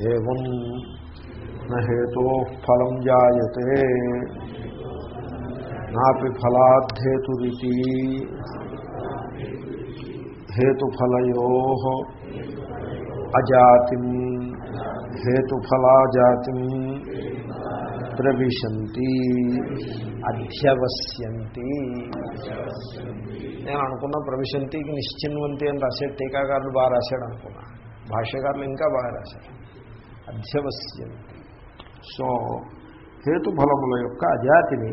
ఏం నేతో ఫలం జాయతే. నాపి ఫలాద్ధేతురితి. హేతుఫలయో అజాతి. హేతుఫలాజాతి ప్రవిశంతి. అధ్యవస్యంతి నేను అనుకున్న ప్రవిశంతికి నిశ్చిన్వంతి అని రాసే టీకాకారులు బాగా రాశాడు అనుకున్నా. భాష్యకారులు ఇంకా బాగా రాశారు. అధ్యవస్యంతి సో హేతుఫలముల యొక్క అజాతిని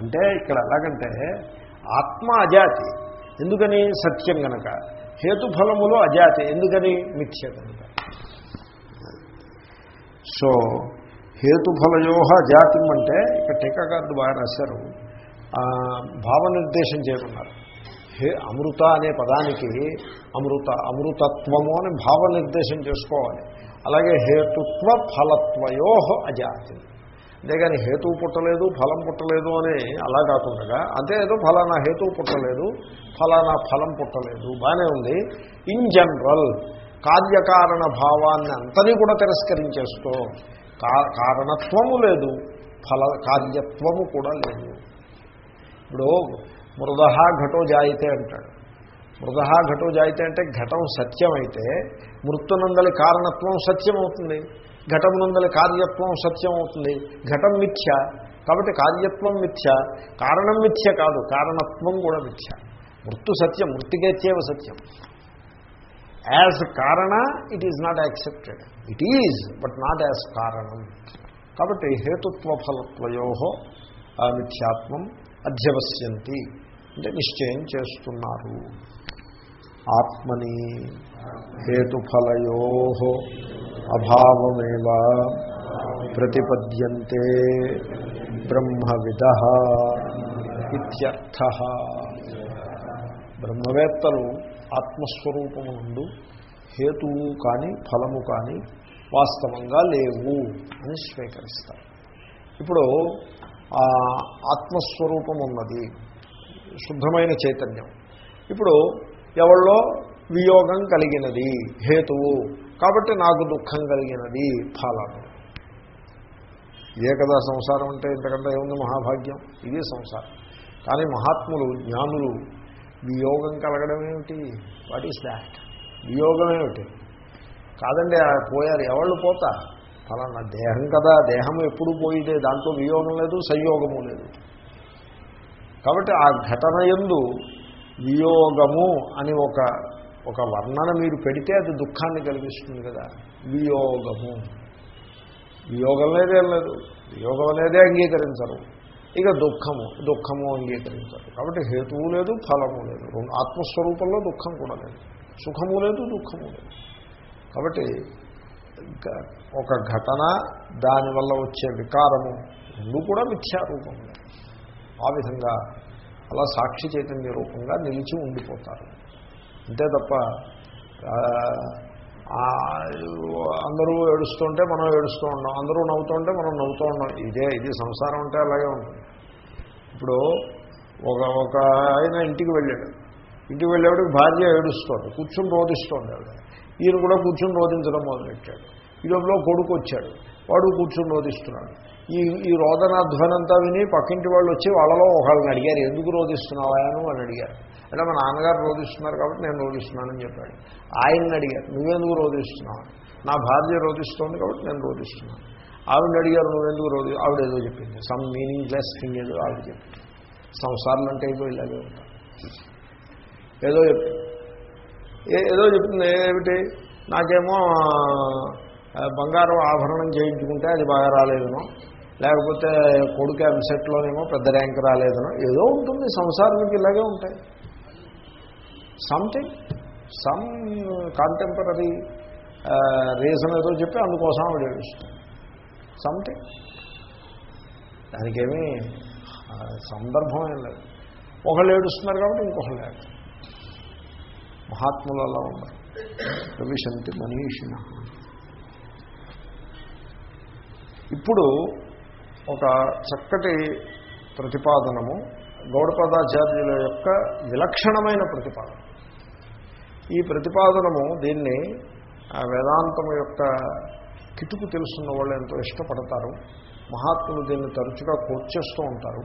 అంటే ఇక్కడ ఎలాగంటే ఆత్మ అజాతి ఎందుకని సత్యం గనక? హేతుఫలములు అజాతి ఎందుకని మిథ్య కనుక సో హేతుఫలయోహ అజాతిం అంటే ఇక్కడ టీకాకారుడు బాగా రాశారు భావ నిర్దేశం చేయకున్నారు హే అమృత అనే పదానికి అమృత అమృతత్వము అని భావ నిర్దేశం చేసుకోవాలి. అలాగే హేతుత్వ ఫలత్వయో అజాతి. అంతేగాని హేతువు పుట్టలేదు ఫలం పుట్టలేదు అని అలా కాకుండా అంతే ఏదో ఫలానా హేతువు పుట్టలేదు ఫలానా ఫలం పుట్టలేదు బాగానే ఉంది. ఇన్ జనరల్ కార్యకారణ భావాన్ని అంతని కూడా తిరస్కరించేస్తూ కా- కారణత్వము లేదు ఫల కార్యత్వము కూడా లేదు. ఇప్పుడు మృదహ ఘటో జాయితే అంటాడు. మృదహ ఘటో జాయితే అంటే ఘటం సత్యమైతే మృత్యునందలి కారణత్వం సత్యం అవుతుంది ఘటమునందలి కార్యత్వం సత్యం అవుతుంది ఘటం మిథ్య. కాబట్టి కార్యత్వం మిథ్య. కారణం మిథ్య కాదు. కారణత్వం కూడా మిథ్య. మృत्यు సత్యం. మృతికేత్యేవ సత్యం. యాజ్ కారణ it is not accepted. It is but not as కారణం. కాబట్టి హేతుత్వ ఫలత్వయో మిథ్యాత్మం అధ్యవస్యంతి. అంటే నిశ్చయం చేస్తున్నారు. ఆత్మని హేతుఫలయో అభావమేవ ప్రతిపద్యంతే బ్రహ్మవిద ఇత్యర్థ. బ్రహ్మవేత్తలు ఆత్మస్వరూపము నుండి హేతువు కానీ ఫలము కానీ వాస్తవంగా లేవు అని స్వీకరిస్తారు. ఇప్పుడు ఆత్మస్వరూపం ఉన్నది శుద్ధమైన చైతన్యం. ఇప్పుడు ఎవళ్ళో వియోగం కలిగినది హేతువు. కాబట్టి నాకు దుఃఖం కలిగినది ఫలము ఇదే కదా సంసారం అంటే ఇంతకంటే ఏముంది మహాభాగ్యం? ఇదే సంసారం. కానీ మహాత్ములు జ్ఞానులు వియోగం కలగడం ఏమిటి? వాట్ ఈస్ దాట్ వియోగం ఏమిటి? కాదండి ఆ పోయారు. ఎవళ్ళు పోతారు? ఫలానా దేహం కదా దేహం ఎప్పుడు పోయిదే దాంట్లో వియోగం లేదు సంయోగము లేదు. కాబట్టి ఆ ఘటన ఎందు వియోగము అని ఒక ఒక వర్ణన మీరు పెడితే అది దుఃఖాన్ని కలిగిస్తుంది కదా. వియోగము. వియోగం లేదేం లేదు. వియోగం అనేదే అంగీకరించరు. ఇక దుఃఖము దుఃఖము అంగీకరించరు. కాబట్టి హేతువు లేదు ఫలము లేదు. ఆత్మస్వరూపంలో దుఃఖం కూడా లేదు. సుఖము లేదు దుఃఖము లేదు. కాబట్టి ఒక ఘటన దానివల్ల వచ్చే వికారము రెండు కూడా మిథ్యారూపములే ఆ విధంగా అలా సాక్షి చైతన్య రూపంగా నిలిచి ఉండిపోతారు. అంతే తప్ప అందరూ ఏడుస్తుంటే మనం ఏడుస్తూ ఉన్నాం అందరూ నవ్వుతుంటే మనం నవ్వుతూ ఉన్నాం ఇదే ఇది సంసారం అంటే అలాగే ఉంటుంది. ఇప్పుడు ఒక ఒక ఆయన ఇంటికి వెళ్ళాడు. ఇంటికి వెళ్ళేవాడికి భార్య ఏడుస్తోంది కూర్చుని రోధిస్తోంది ఆవిడ. ఈయన కూడా కూర్చుని రోధించడం మొదలెట్టాడు ఈ లోపల కొడుకు వచ్చాడు. వాడు కూర్చుని రోధిస్తున్నాడు. ఈ ఈ రోదనాధ్వనంతా విని పక్కింటి వాళ్ళు వచ్చి వాళ్ళలో ఒకళ్ళని అడిగారు ఎందుకు రోధిస్తున్నావా అని వాళ్ళు అడిగారు. అంటే మా నాన్నగారు రోధిస్తున్నారు కాబట్టి నేను రోధిస్తున్నానని చెప్పాడు. ఆయన్ని అడిగారు నువ్వెందుకు రోధిస్తున్నావు? నా భార్య రోధిస్తోంది కాబట్టి నేను రోధిస్తున్నాను. ఆవిడ అడిగారు నువ్వెందుకు రోజు ఆవిడ ఏదో చెప్పింది. సమ్ మీనింగ్ లెస్ థింగ్ ఏదో ఆవిడ చెప్పింది. సంసారాలు అంటే ఏదో ఇలాగే ఉంటాం ఏదో చెప్పింది. ఏదో చెప్తుంది ఏమిటి? నాకేమో బంగారం ఆభరణం చేయించుకుంటే అది బాగా రాలేదనో. లేకపోతే కొడుకు ఎంసెట్లోనేమో పెద్ద ర్యాంక్ రాలేదనో. ఏదో ఉంటుంది సంసారానికి ఇలాగే ఉంటాయి. సంథింగ్ సమ్ కాంటెంపరీ రీజన్ ఏదో చెప్పి అందుకోసం ఆవిడ ఏడుస్తుంది. సంథింగ్ దానికేమీ సందర్భం ఏం లేదు. ఒకళ్ళు ఏడుస్తున్నారు కాబట్టి ఇంకొకళ్ళు లేదు మహాత్ములు అలా ఉన్నారు ప్రవిశంతి మనీషిణ ఇప్పుడు ఒక చక్కటి ప్రతిపాదనము గౌడపదాచార్యుల యొక్క విలక్షణమైన ప్రతిపాదన. ఈ ప్రతిపాదనము దీన్ని ఆ యొక్క కిటుకు తెలుసున్న వాళ్ళు ఎంతో ఇష్టపడతారు. మహాత్ములు దీన్ని తరచుగా కోట్ చేస్తూ ఉంటారు.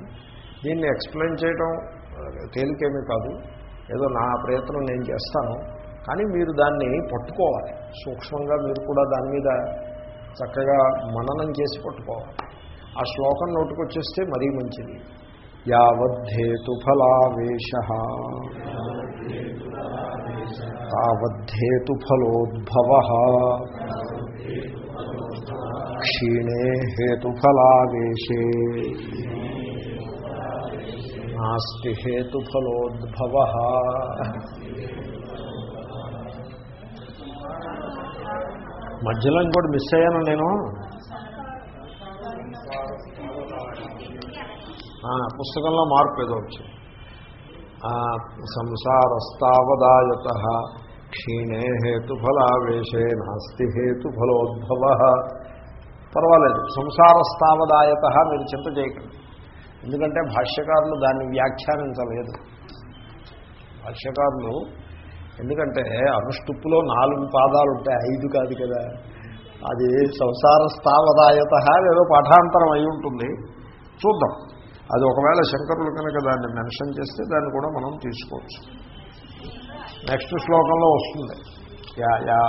దీన్ని ఎక్స్ప్లెయిన్ చేయడం తేలికేమీ కాదు. ఏదో నా ప్రయత్నం నేను చేస్తాను. కానీ మీరు దాన్ని పట్టుకోవాలి. సూక్ష్మంగా మీరు కూడా దాని మీద చక్కగా మననం చేసి పట్టుకోవాలి. ఆ శ్లోకం నోటుకొచ్చేస్తే మరీ మంచిది. యావద్ధేతు ఫలావేశ. తావద్ధేతు ఫలోద్భవ. క్షీణే హేతుఫలావేశే నాస్తి హేతుఫలోద్భవ మధ్యలో ఇంకోటి మిస్ అయ్యాను నేను? పుస్తకంలో మార్పు ఏదో వచ్చింది. సంసారస్తావదాయత క్షీణే హేతుఫలావేశే నాస్తి హేతుఫలోద్భవ పర్వాలేదు సంసారస్తావదాయత మీరు చింత చేయకండి. ఎందుకంటే భాష్యకారులు దాన్ని వ్యాఖ్యానించలేదు. భాష్యకారులు ఎందుకంటే అనుష్టుప్పులో నాలుగు పాదాలు ఉంటాయి ఐదు కాదు కదా. అది సంసార స్థావదాయత ఏదో పాఠాంతరం అయి ఉంటుంది. చూద్దాం. అది ఒకవేళ శంకరులు కనుక దాన్ని మెన్షన్ చేస్తే దాన్ని కూడా మనం తీసుకోవచ్చు. నెక్స్ట్ శ్లోకంలో వస్తుంది. యా యా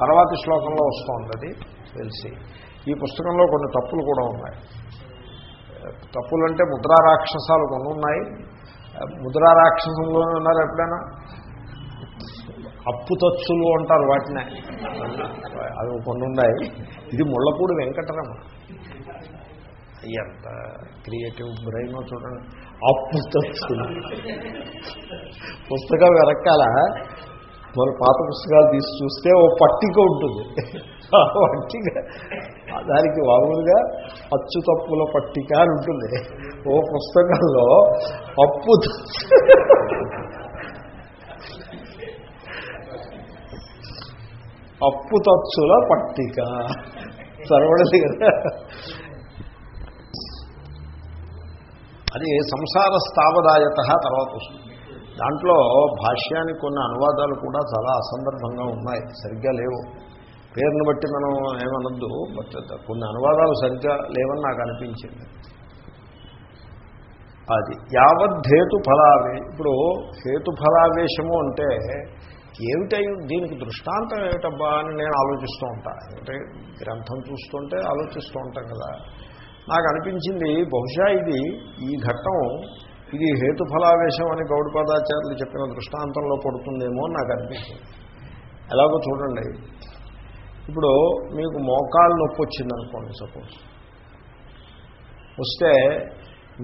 తర్వాతి శ్లోకంలో వస్తుంది అది. తెలిసి ఈ పుస్తకంలో కొన్ని తప్పులు కూడా ఉన్నాయి. తప్పులు అంటే ముద్రా రాక్షసాలు కొన్ని ఉన్నాయి ముద్రా రాక్షసంలోనే ఉన్నారు ఎప్పుడైనా? అప్పు తచ్చులు అంటారు వాటినే. అవి కొన్ని ఉన్నాయి ఇది ముళ్ళపూడి వెంకటరమ ఎంత క్రియేటివ్ బ్రెయిన్ చూడండి. అప్పు తచ్చులు. పుస్తకం వెనకాల మన పాత పుస్తకాలు తీసి చూస్తే ఓ పట్టిక ఉంటుంది. పట్టిక. దానికి మామూలుగా అచ్చు తప్పుల పట్టిక అని ఉంటుంది. ఓ పుస్తకంలో అప్పు అప్పు తచ్చుల పట్టిక. చదవడది కదా. అది సంసార స్థావదాయత తర్వాత వస్తుంది. దాంట్లో భాష్యానికి కొన్ని అనువాదాలు కూడా చాలా అసందర్భంగా ఉన్నాయి. సరిగ్గా లేవు. పేరును బట్టి మనం ఏమనొద్దు బట్ కొన్ని అనువాదాలు సరిగ్గా లేవని నాకు అనిపించింది. అది. యావత్ హేతు ఫలావే ఇప్పుడు హేతు ఫలావేశము అంటే ఏమిటై దీనికి దృష్టాంతం ఏమిటబ్బా అని నేను ఆలోచిస్తూ ఉంటాను అంటే గ్రంథం చూస్తుంటే ఆలోచిస్తూ ఉంటాం కదా. నాకు అనిపించింది బహుశా ఇది ఈ ఘట్టం ఇది హేతుఫలావేశం అని గౌడపాదాచార్యులు చెప్పిన దృష్టాంతంలో పడుతుందేమో అని నాకు అనిపించింది. ఎలాగో చూడండి. ఇప్పుడు మీకు మోకాలు నొప్పి వచ్చిందనుకోండి సపోజ్. వస్తే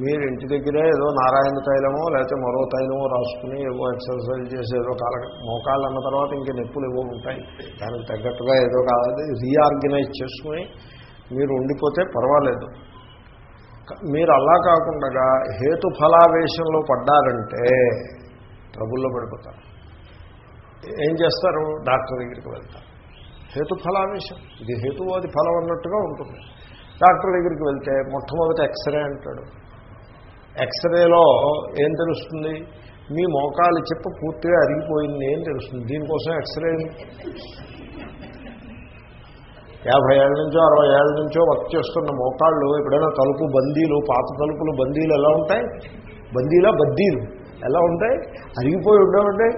మీరు ఇంటి దగ్గరే ఏదో నారాయణ తైలమో లేకపోతే మరో తైలమో రాసుకుని ఏవో ఎక్సర్సైజ్ చేసి ఏదో కాల మోకాళ్ళు అన్న తర్వాత ఇంకా నొప్పులు ఏవో ఉంటాయి. దానికి తగ్గట్టుగా ఏదో కాదు రీఆర్గనైజ్ చేసుకుని మీరు ఉండిపోతే పర్వాలేదు. మీరు అలా కాకుండా హేతు ఫలావేశంలో పడ్డారంటే ట్రబుల్లో పడిపోతారు. ఏం చేస్తారు? డాక్టర్ దగ్గరికి వెళ్తారు. హేతుఫలావేశం. ఇది హేతువు అది ఫలం అన్నట్టుగా ఉంటుంది. డాక్టర్ దగ్గరికి వెళ్తే మొట్టమొదటి ఎక్స్రే అంటాడు. ఎక్స్రేలో ఏం తెలుస్తుంది? మీ మోకాలు చెప్ప పూర్తిగా అరిగిపోయింది ఏం తెలుస్తుంది? దీనికోసం ఎక్స్రే యాభై ఏళ్ళ నుంచో అరవై ఏళ్ళ నుంచో వర్క్ చేస్తున్న మోకాళ్ళు ఎప్పుడైనా తలుపు బందీలు పాత తలుపులు బందీలు ఎలా ఉంటాయి? బందీలా బద్దీలు ఎలా ఉంటాయి? అరిగిపోయి ఉండవండి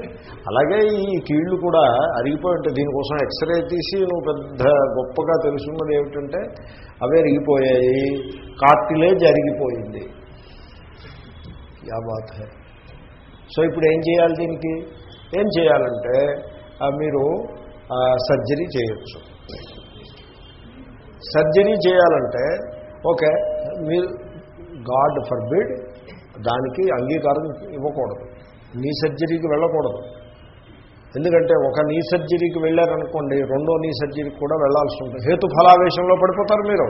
అలాగే ఈ కీళ్ళు కూడా అరిగిపోయి ఉంటాయి దీనికోసం ఎక్స్రే తీసి నువ్వు పెద్ద గొప్పగా తెలుసుకున్నది ఏమిటంటే అవే అరిగిపోయాయి కార్టిలేజ్ అరిగిపోయింది. యా బాత్. సో ఇప్పుడు ఏం చేయాలి దీనికి? ఏం చేయాలంటే మీరు సర్జరీ చేయొచ్చు. సర్జరీ చేయాలంటే ఓకే మీరు గాడ్ ఫర్బిడ్ దానికి అంగీకారం ఇవ్వకూడదు. నీ సర్జరీకి వెళ్ళకూడదు. ఎందుకంటే ఒక నీ సర్జరీకి వెళ్ళారనుకోండి రెండో నీ సర్జరీకి కూడా వెళ్ళాల్సి ఉంటుంది. హేతుఫలావేశంలో పడిపోతారు మీరు.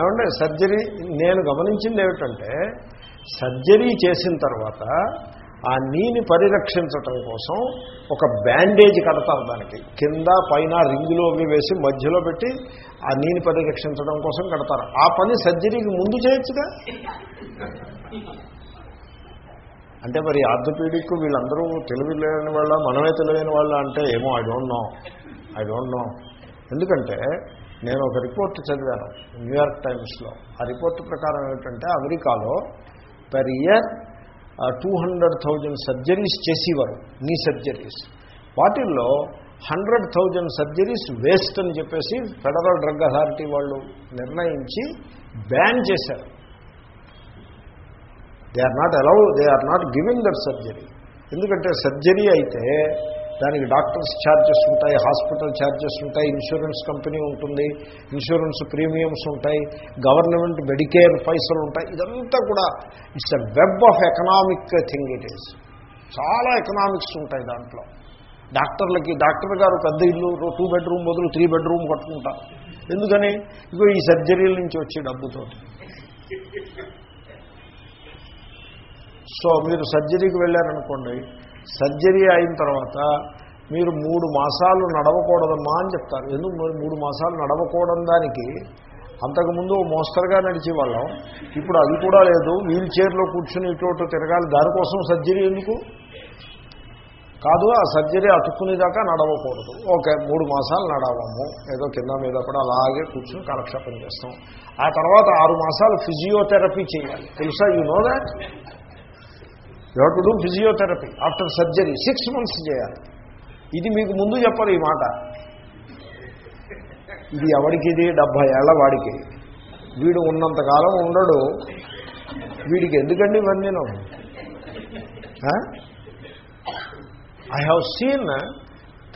ఏమంటే సర్జరీ నేను గమనించింది ఏమిటంటే సర్జరీ చేసిన తర్వాత ఆ నీని పరిరక్షించటం కోసం ఒక బ్యాండేజ్ కడతారు దానికి. కింద పైన రింగులో వేసి మధ్యలో పెట్టి ఆ నీని పరిరక్షించడం కోసం కడతారు. ఆ పని సర్జరీకి ముందు చేయొచ్చుగా? అంటే మరి ఆర్థోపీడిక్ వీళ్ళందరూ తెలివి లేని వాళ్ళ మనమే తెలియని వాళ్ళ అంటే ఏమో I don't know I don't know ఎందుకంటే నేను ఒక రిపోర్ట్ చదివాను న్యూయార్క్ టైమ్స్లో. ఆ రిపోర్ట్ ప్రకారం ఏమిటంటే అమెరికాలో per year two hundred thousand surgeries చేసేవారు నీ సర్జరీస్. వాటిల్లో హండ్రెడ్ థౌజండ్ సర్జరీస్ వేస్ట్ అని చెప్పేసి ఫెడరల్ డ్రగ్ అథారిటీ వాళ్ళు నిర్ణయించి బ్యాన్ చేశారు. They are not allow they are not giving that surgery. ఎందుకంటే సర్జరీ అయితే దానికి డాక్టర్స్ ఛార్జెస్ ఉంటాయి హాస్పిటల్ ఛార్జెస్ ఉంటాయి ఇన్సూరెన్స్ కంపెనీ ఉంటుంది ఇన్సూరెన్స్ ప్రీమియమ్స్ ఉంటాయి గవర్నమెంట్ మెడికేర్ పైసలు ఉంటాయి. ఇదంతా కూడా it's the web of economic thing it is. చాలా ఎకనామిక్స్ ఉంటాయి దాంట్లో. డాక్టర్లకి డాక్టర్ గారు పెద్ద ఇల్లు టూ బెడ్రూమ్ బదులు త్రీ బెడ్రూమ్ కట్టుకుంటారు ఎందుకని? ఇగో ఈ సర్జరీల నుంచి వచ్చే డబ్బుతో సో మీరు సర్జరీకి వెళ్ళారనుకోండి సర్జరీ అయిన తర్వాత మీరు మూడు మాసాలు నడవకూడదమ్మా అని చెప్తారు. ఎందుకు మరి మూడు మాసాలు నడవకూడని దానికి? అంతకుముందు మోస్తరుగా నడిచేవాళ్ళం. ఇప్పుడు అది కూడా లేదు. వీల్ చైర్లో కూర్చుని ఇటు తిరగాలి. దానికోసం సర్జరీ ఎందుకు? కాదు ఆ సర్జరీ అతుక్కునేదాకా నడవకూడదు. ఓకే మూడు మాసాలు నడవము. ఏదో కింద మీద కూడా అలాగే కూర్చుని కాలక్షేపం చేస్తాం. ఆ తర్వాత ఆరు మాసాలు ఫిజియోథెరపీ చేయాలి. తెలుసా? You know that you to do physiotherapy after surgery. Six months చేయాలి. ఇది మీకు ముందు చెప్పరు ఈ మాట. ఇది ఎవడికిది? ఇది డెబ్భై ఏళ్ళ వాడికి. వీడు ఉన్నంతకాలం ఉండడు. వీడికి ఎందుకండి ఇవన్నీ? I have seen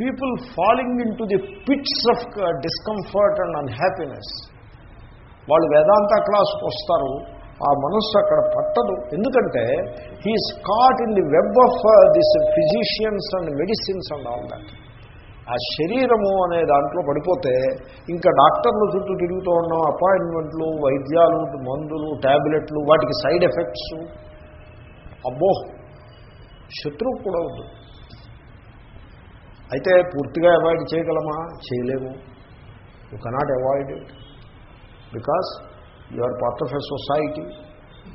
people falling into the pits of discomfort and unhappiness వాళ్ళు వేదాంత క్లాస్కి వస్తారు. ఆ మనస్సు అక్కడ పట్టదు. ఎందుకంటే he caught in the web of this physicians and medicines and all that ఆ శరీరము అనే దాంట్లో పడిపోతే ఇంకా డాక్టర్లు చుట్టూ తిరుగుతూ ఉన్నాం అపాయింట్మెంట్లు వైద్యాలు మందులు ట్యాబ్లెట్లు వాటికి సైడ్ ఎఫెక్ట్స్. అబ్బో! శత్రువు కూడా ఉంది అయితే పూర్తిగా అవాయిడ్ చేయగలమా? చేయలేము. You cannot avoid. It because you are part of a society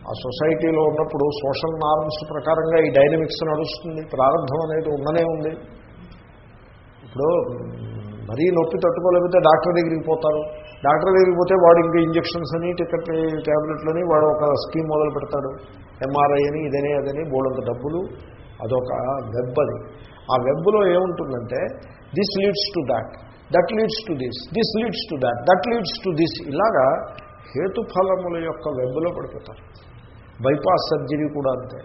ఆ సొసైటీలో ఉన్నప్పుడు సోషల్ నార్మ్స్ ప్రకారంగా ఈ డైనమిక్స్ నడుస్తుంది. ప్రారంభం అనేది ఉండనే ఉంది. ఇప్పుడు మరీ నొప్పి తట్టుకోలేకపోతే డాక్టర్ దగ్గరికి పోతారు. డాక్టర్ దగ్గరికి పోతే వాడు ఇంకా ఇంజక్షన్స్ అని టికెట్ ట్యాబ్లెట్లని వాడు ఒక స్కీమ్ మొదలు పెడతాడు. ఎంఆర్ఐ అని ఇదని అదని బోలంత డబ్బులు అదొక వెబ్ అది. ఆ వెబ్లో ఏముంటుందంటే this leads to that that leads to this this leads to that that leads to this ఇలాగా హేతుఫలముల యొక్క వెబ్బులో పడిపోతారు. బైపాస్ సర్జరీ కూడా అంతే.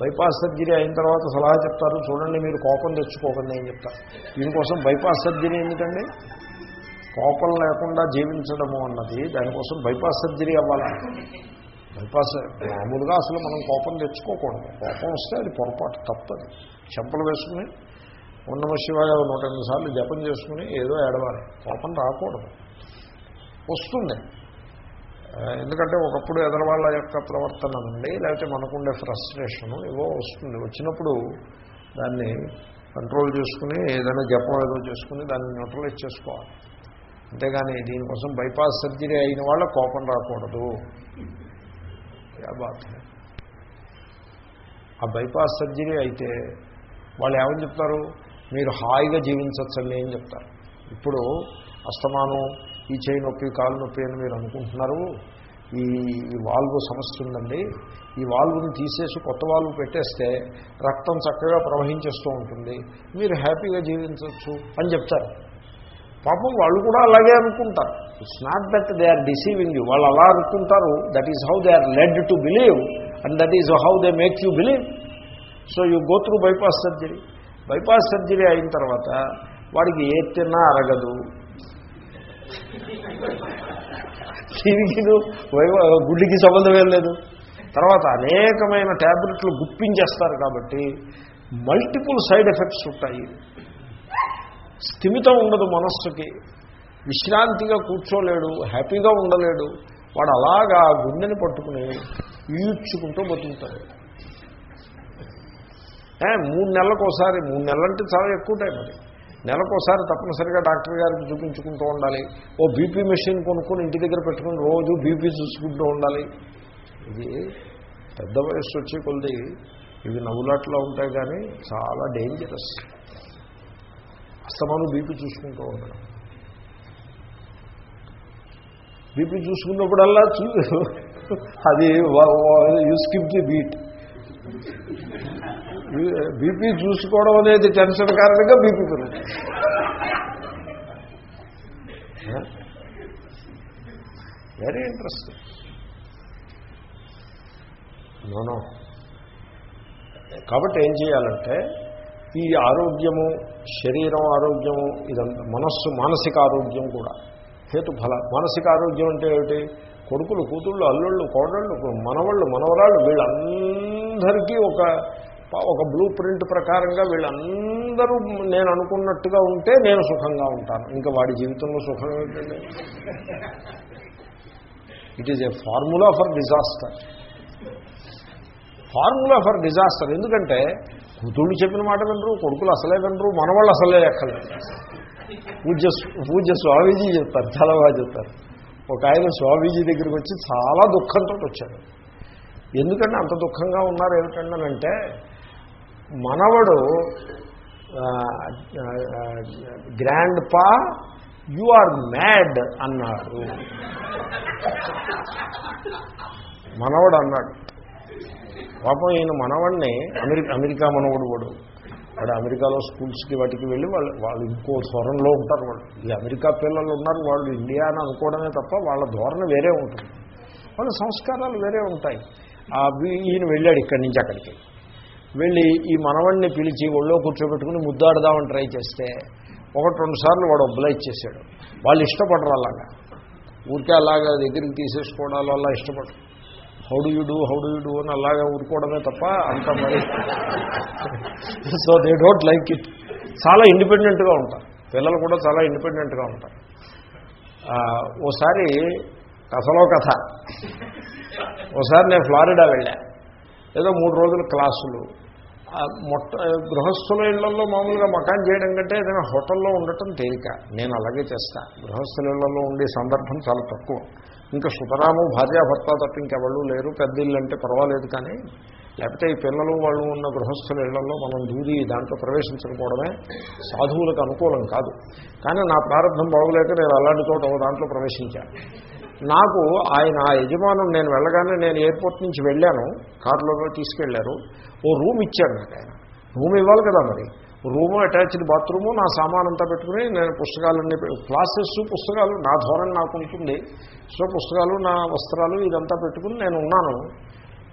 బైపాస్ సర్జరీ అయిన తర్వాత సలహా చెప్తారు చూడండి మీరు కోపం తెచ్చుకోకండి అని చెప్తారు. దీనికోసం బైపాస్ సర్జరీ ఎందుకండి? కోపం లేకుండా జీవించడము అన్నది దానికోసం బైపాస్ సర్జరీ అవ్వాలి. బైపాస్ మామూలుగా అసలు మనం కోపం తెచ్చుకోకూడదు. కోపం వస్తే అది పొరపాటు తప్పది. చెంపలు వేసుకుని ఉన్నమ శివాయ నూట ఎనిమిది సార్లు జపం చేసుకుని ఏదో ఏడవాలి. కోపం రాకూడదు. వస్తుంది. ఎందుకంటే ఒకప్పుడు ఎదరవాళ్ళ యొక్క ప్రవర్తన నుండి లేకపోతే మనకుండే ఫ్రస్ట్రేషను ఏవో వస్తుంది. వచ్చినప్పుడు దాన్ని కంట్రోల్ చేసుకుని ఏదైనా జపం ఏదో చేసుకుని దాన్ని న్యూట్రలైజ్ చేసుకోవాలి. అంతేగాని దీనికోసం బైపాస్ సర్జరీ అయిన వాళ్ళ కోపం రాకూడదు. బాత్ ఆ బైపాస్ సర్జరీ అయితే వాళ్ళు ఏమని చెప్తారు? మీరు హాయిగా జీవించవచ్చని అని చెప్తారు. ఇప్పుడు అస్తమానం ఈ చేయి నొప్పి కాలు నొప్పి అని మీరు అనుకుంటున్నారు. ఈ ఈ వాల్వ్ సమస్య ఉందండి. ఈ వాల్వ్ని తీసేసి కొత్త వాల్వ్ పెట్టేస్తే రక్తం చక్కగా ప్రవహించేస్తూ ఉంటుంది. మీరు హ్యాపీగా జీవించవచ్చు అని చెప్తారు. పాపం వాళ్ళు కూడా అలాగే అనుకుంటారు. It's not that they are deceiving you వాళ్ళు అలా అనుకుంటారు. That is how they are led to believe and that is how they make you believe so you go through bypass surgery bypass surgery అయిన తర్వాత వాడికి ఏ తిన్నా అరగదు. దీనికి గుడ్డికి సంబంధం ఏం లేదు. తర్వాత అనేకమైన ట్యాబ్లెట్లు గుప్పించేస్తారు కాబట్టి మల్టిపుల్ సైడ్ ఎఫెక్ట్స్ ఉంటాయి. స్థిమితం ఉండదు మనస్సుకి. విశ్రాంతిగా కూర్చోలేడు హ్యాపీగా ఉండలేడు. వాడు అలాగా గుండెని పట్టుకుని ఈడ్చుకుంటూ బతుకుతాడు. మూడు నెలలకు ఒకసారి మూడు నెలలంటే చాలా ఎక్కువ టైం అది. నెలకోసారి తప్పనిసరిగా డాక్టర్ గారికి చూపించుకుంటూ ఉండాలి. ఓ బీపీ మెషిన్ కొనుక్కొని ఇంటి దగ్గర పెట్టుకుని రోజు బీపీ చూసుకుంటూ ఉండాలి. ఇది పెద్ద వయస్సు వచ్చే కొద్ది ఇవి నవ్వులాట్లో ఉంటాయి కానీ చాలా డేంజరస్ అస్తమాను బీపీ చూసుకుంటూ ఉండడం. బీపీ చూసుకున్నప్పుడల్లా చూ అది you skip the beat BP చూసుకోవడం అనేది టెన్షన్ కారణంగా బీపీ పెరుగుతుంది వెరీ ఇంట్రెస్టింగ్ నోనో కాబట్టి ఏం చేయాలంటే ఈ ఆరోగ్యము శరీరం ఆరోగ్యము ఇదంతా మనస్సు మానసిక ఆరోగ్యం కూడా. హేతుఫల మానసిక ఆరోగ్యం అంటే ఏమిటి? కొడుకులు కూతుళ్ళు అల్లుళ్ళు కోడళ్ళు మనవాళ్ళు మనవరాళ్ళు వీళ్ళందరికీ ఒక ఒక బ్లూ ప్రింట్ ప్రకారంగా వీళ్ళందరూ నేను అనుకున్నట్టుగా ఉంటే నేను సుఖంగా ఉంటాను. ఇంకా వాడి జీవితంలో సుఖం ఏంటండి? It is a formula for disaster formula for disaster ఎందుకంటే కూతుళ్ళు చెప్పిన మాట వినరు కొడుకులు అసలే వినరు మనవాళ్ళు అసలే ఎక్కలేదు పూజ్య పూజ్య స్వామీజీ చెప్తారు చాలా బాగా చెప్తారు. ఒక ఆయన స్వామీజీ దగ్గరికి వచ్చి చాలా దుఃఖంతో వచ్చాడు ఎందుకంటే అంత దుఃఖంగా ఉన్నారు ఏమిటండి మనవడు గ్రాండ్ పా యు ఆర్ మ్యాడ్ అన్నాడు. మనవడు అన్నాడు. పాపం ఈయన మనవడిని అమెరికా అమెరికా మనవడు వాడు. వాడు అమెరికాలో స్కూల్స్కి వాటికి వెళ్ళి వాళ్ళు వాళ్ళు ఇంకో స్వరంలో ఉంటారు వాళ్ళు ఈ అమెరికా పిల్లలు ఉన్నారు వాళ్ళు ఇండియా అని అనుకోవడమే తప్ప వాళ్ళ ధోరణి వేరే ఉంటుంది. వాళ్ళ సంస్కారాలు వేరే ఉంటాయి. ఈయన వెళ్ళాడు ఇక్కడి నుంచి అక్కడికి. వెళ్ళి ఈ మనవణ్ణి పిలిచి ఒళ్ళో కూర్చోబెట్టుకుని ముద్దాడదామని ట్రై చేస్తే ఒకటి రెండు సార్లు వాడు ఒబ్బలైజ్ చేశాడు. వాళ్ళు ఇష్టపడరు అలాగా. ఊరికే అలాగా దగ్గరికి తీసేసుకోవడాలు అలా ఇష్టపడరు. హౌడుయుడు హౌడుయుడు అని అలాగా ఊరుకోవడమే తప్ప అంత మరి so they don't like it చాలా ఇండిపెండెంట్గా ఉంటారు. పిల్లలు కూడా చాలా ఇండిపెండెంట్గా ఉంటారు. ఓసారి కథలో కథ. ఓసారి నేను ఫ్లారిడా వెళ్ళా. ఏదో మూడు రోజులు క్లాసులు. మొట్ట గృహస్థుల ఇళ్ళలో మామూలుగా మకాన్ చేయడం కంటే ఏదైనా హోటల్లో ఉండటం తేలిక. నేను అలాగే చేస్తా. గృహస్థుల ఇళ్ళలో ఉండే సందర్భం చాలా తక్కువ. ఇంకా సుతరాము భార్యాభర్త తప్ప ఇంకెవళ్ళు లేరు. పెద్ద ఇల్లు అంటే పర్వాలేదు కానీ లేకపోతే ఈ పిల్లలు వాళ్ళు ఉన్న గృహస్థుల ఇళ్ళలో మనం దూరి దాంట్లో ప్రవేశించకపోవడమే సాధువులకు అనుకూలం కాదు. కానీ నా ప్రారంభం బాగోలేక నేను అలాంటి చోట దాంట్లో ప్రవేశించాను నాకు ఆయన ఆ యజమానం నేను వెళ్ళగానే నేను ఎయిర్పోర్ట్ నుంచి వెళ్ళాను కారులో తీసుకెళ్ళారు. ఓ రూమ్ ఇచ్చాడు నాకు ఆయన. రూమ్ ఇవ్వాలి కదా మరి. రూము అటాచ్డ్ బాత్రూము నా సామాన్ అంతా పెట్టుకుని నేను పుస్తకాలన్నీ క్లాసెస్ పుస్తకాలు నా ధోరణి నాకు ఉంటుంది. సో పుస్తకాలు నా వస్త్రాలు ఇదంతా పెట్టుకుని నేను ఉన్నాను.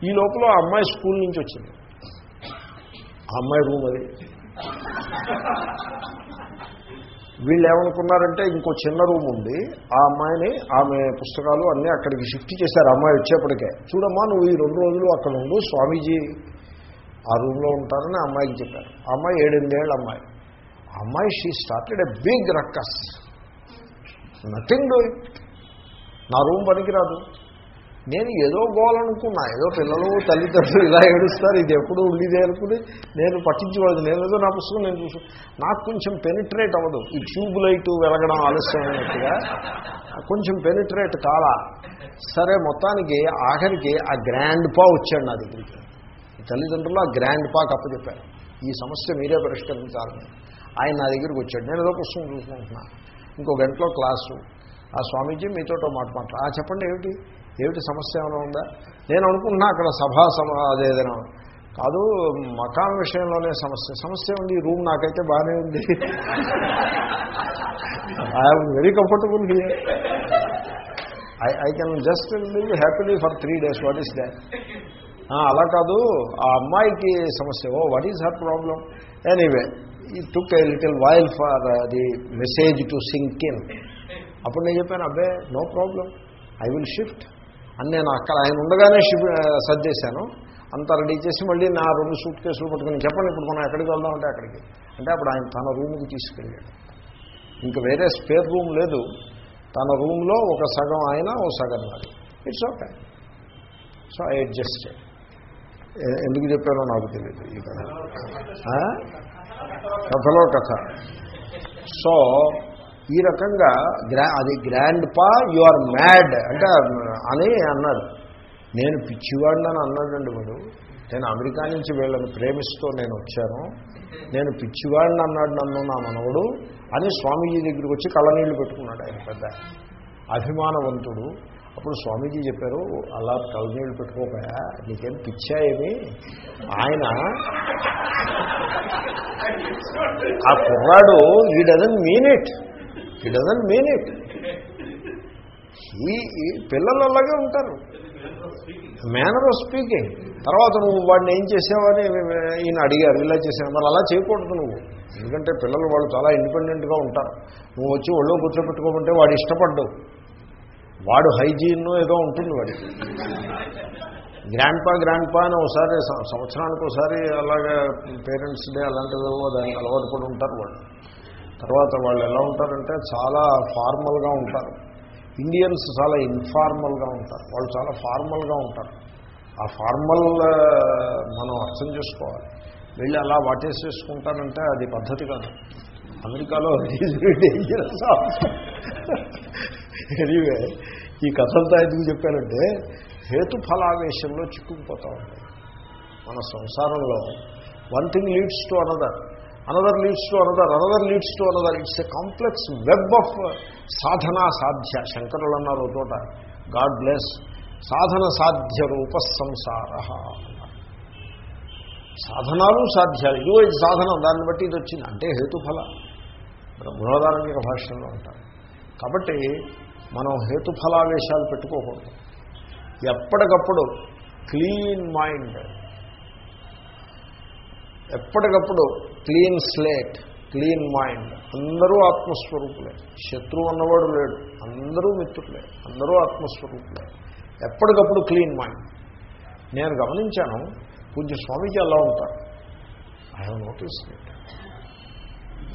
ఈ లోపల ఆ అమ్మాయి స్కూల్ నుంచి వచ్చింది. ఆ అమ్మాయి రూమ్ అది. వీళ్ళు ఏమనుకున్నారంటే ఇంకో చిన్న రూమ్ ఉంది. ఆ అమ్మాయిని ఆమె పుస్తకాలు అన్నీ అక్కడికి షిఫ్ట్ చేశారు అమ్మాయి వచ్చేప్పటికే. చూడమ్మా నువ్వు ఈ రెండు రోజులు అక్కడ ఉండు స్వామీజీ ఆ రూమ్లో ఉంటారని అమ్మాయికి చెప్పారు. అమ్మాయి ఏడెనిమిదేళ్ళ అమ్మాయి. అమ్మాయి she started a big ruckus nothing do it నా రూమ్ పనికిరాదు. నేను ఏదో గోవాలనుకున్నా ఏదో పిల్లలు తల్లిదండ్రులు ఇలా ఏడుస్తారు. ఇది ఎప్పుడు ఉండేదే అనుకుని నేను పట్టించుకోలేదు. నేను ఏదో నా పుస్తకం నేను చూసు. నాకు కొంచెం పెనిట్రేట్ అవ్వదు. ఈ ట్యూబ్ లైట్ వెలగడం ఆలస్యమైనట్టుగా కొంచెం పెనిట్రేట్ కాలా. సరే మొత్తానికి ఆఖరికి ఆ గ్రాండ్ పా వచ్చాడు నా దగ్గరికి. తల్లిదండ్రులు ఆ గ్రాండ్ పాక్ అప్పచెప్పారు. ఈ సమస్య మీరే పరిష్కరించాలని. ఆయన నా దగ్గరికి వచ్చాడు. నేను ఏదో పుస్తకం చూసుకుంటున్నా. ఇంకో గంటలో క్లాసు. ఆ స్వామీజీ మీతో మాట మాట్లా. ఆ చెప్పండి ఏమిటి? ఏమిటి సమస్య ఏమైనా ఉందా? నేను అనుకుంటున్నా అక్కడ సభా సమ అదేదైనా కాదు మకాన్ విషయంలోనే సమస్య. సమస్య ఉంది ఈ రూమ్ నాకైతే బాగానే ఉంది. I'm very comfortable here I I can just live happily for three days what is that అలా కాదు ఆ అమ్మాయికి సమస్య. ఓ what is her problem anyway he took a little while for the message to sink in అప్పుడు నేను చెప్పాను అబ్బే no problem I will shift అని నేను అక్కడ ఆయన ఉండగానే షిఫ్ట్ సర్దేశాను అంత రెడీ చేసి మళ్ళీ నా రెండు సూట్ కేసులు పట్టుకుని చెప్పండి ఇప్పుడు మనం ఎక్కడికి వెళ్దామంటే అక్కడికి. అంటే అప్పుడు ఆయన తన రూమ్కి తీసుకెళ్ళాడు. ఇంకా వేరే స్పేర్ రూమ్ లేదు. తన రూమ్లో ఒక సగం ఆయన ఓ సగం నాది it's okay so I adjust ఎందుకు చెప్పానో నాకు తెలియదు ఈ కథ కథలో కథ. సో ఈ రకంగా గ్రా అది గ్రాండ్ పా యు ఆర్ మ్యాడ్ అంటే అని అన్నాడు నేను పిచ్చివాడిని అని అన్నాడండి వాడు. నేను అమెరికా నుంచి వీళ్ళని ప్రేమిస్తూ నేను వచ్చాను. నేను పిచ్చివాడిని అన్నాడు నన్ను నా మనవడు అని స్వామీజీ దగ్గరికి వచ్చి కళ్ళనీళ్ళు పెట్టుకున్నాడు ఆయన పెద్ద అభిమానవంతుడు. అప్పుడు స్వామీజీ చెప్పారు అలా కళ్ళనీళ్ళు పెట్టుకోపోయా నీకేం పిచ్చా ఏమి? ఆయన ఆ కుర్రాడు he doesn't mean it he doesn't mean it ఈ ఈ పిల్లలు అలాగే ఉంటారు. మేనర్ ఆఫ్ స్పీకింగ్ తర్వాత నువ్వు వాడిని ఏం చేసావని ఈయన అడిగారు ఇలా చేసాను మరి అలా చేయకూడదు నువ్వు. ఎందుకంటే పిల్లలు వాళ్ళు చాలా ఇండిపెండెంట్గా ఉంటారు. నువ్వు వచ్చి ఒళ్ళో కూర్చోబెట్టుకోమంటే వాడు ఇష్టపడ్డు. వాడు హైజీన్ ఏదో ఉంటుంది వాడికి. గ్రాండ్పా గ్రాండ్పా అని ఒకసారి సం- సంవత్సరానికి ఒకసారి అలాగే పేరెంట్స్ డే అలాంటిదేవో దానికి అలవాటు కూడా ఉంటారు వాళ్ళు. తర్వాత వాళ్ళు ఎలా ఉంటారంటే చాలా ఫార్మల్గా ఉంటారు. ఇండియన్స్ చాలా ఇన్ఫార్మల్గా ఉంటారు. వాళ్ళు చాలా ఫార్మల్గా ఉంటారు. ఆ ఫార్మల్ మనం అర్థం చేసుకోవాలి. వెళ్ళి అలా వాటేసేసుకుంటానంటే అది పద్ధతి కాదు. అమెరికాలో డేంజరస్ ఎనీవే ఈ కథంతా ఎందుకు చెప్పానంటే హేతుఫలావేశంలో చిక్కుకుపోతా ఉంటాయి. మన సంసారంలో one thing leads to another another leads to another another leads to another it's a complex web of సాధనా సాధ్య. శంకరులు అన్నారు తోట గాడ్ బ్లెస్ సాధన సాధ్య రూప సంసార సాధనాలు సాధ్యాలు. ఇదిగో ఇది సాధనం. దాన్ని బట్టి ఇది వచ్చింది. అంటే హేతుఫల. బృహదారంగిక భాషల్లో ఉంటారు కాబట్టి మనం హేతుఫలావేశాలు పెట్టుకోకూడదు. ఎప్పటికప్పుడు క్లీన్ మైండ్. ఎప్పటికప్పుడు క్లీన్ స్లేట్ క్లీన్ మైండ్. అందరూ ఆత్మస్వరూపులే. శత్రువు అన్నవాడు లేడు. అందరూ మిత్రులే. అందరూ ఆత్మస్వరూపులే. ఎప్పటికప్పుడు క్లీన్ మైండ్. నేను గమనించాను పూజ్య స్వామీజీ అలా ఉంటారు. I have notice it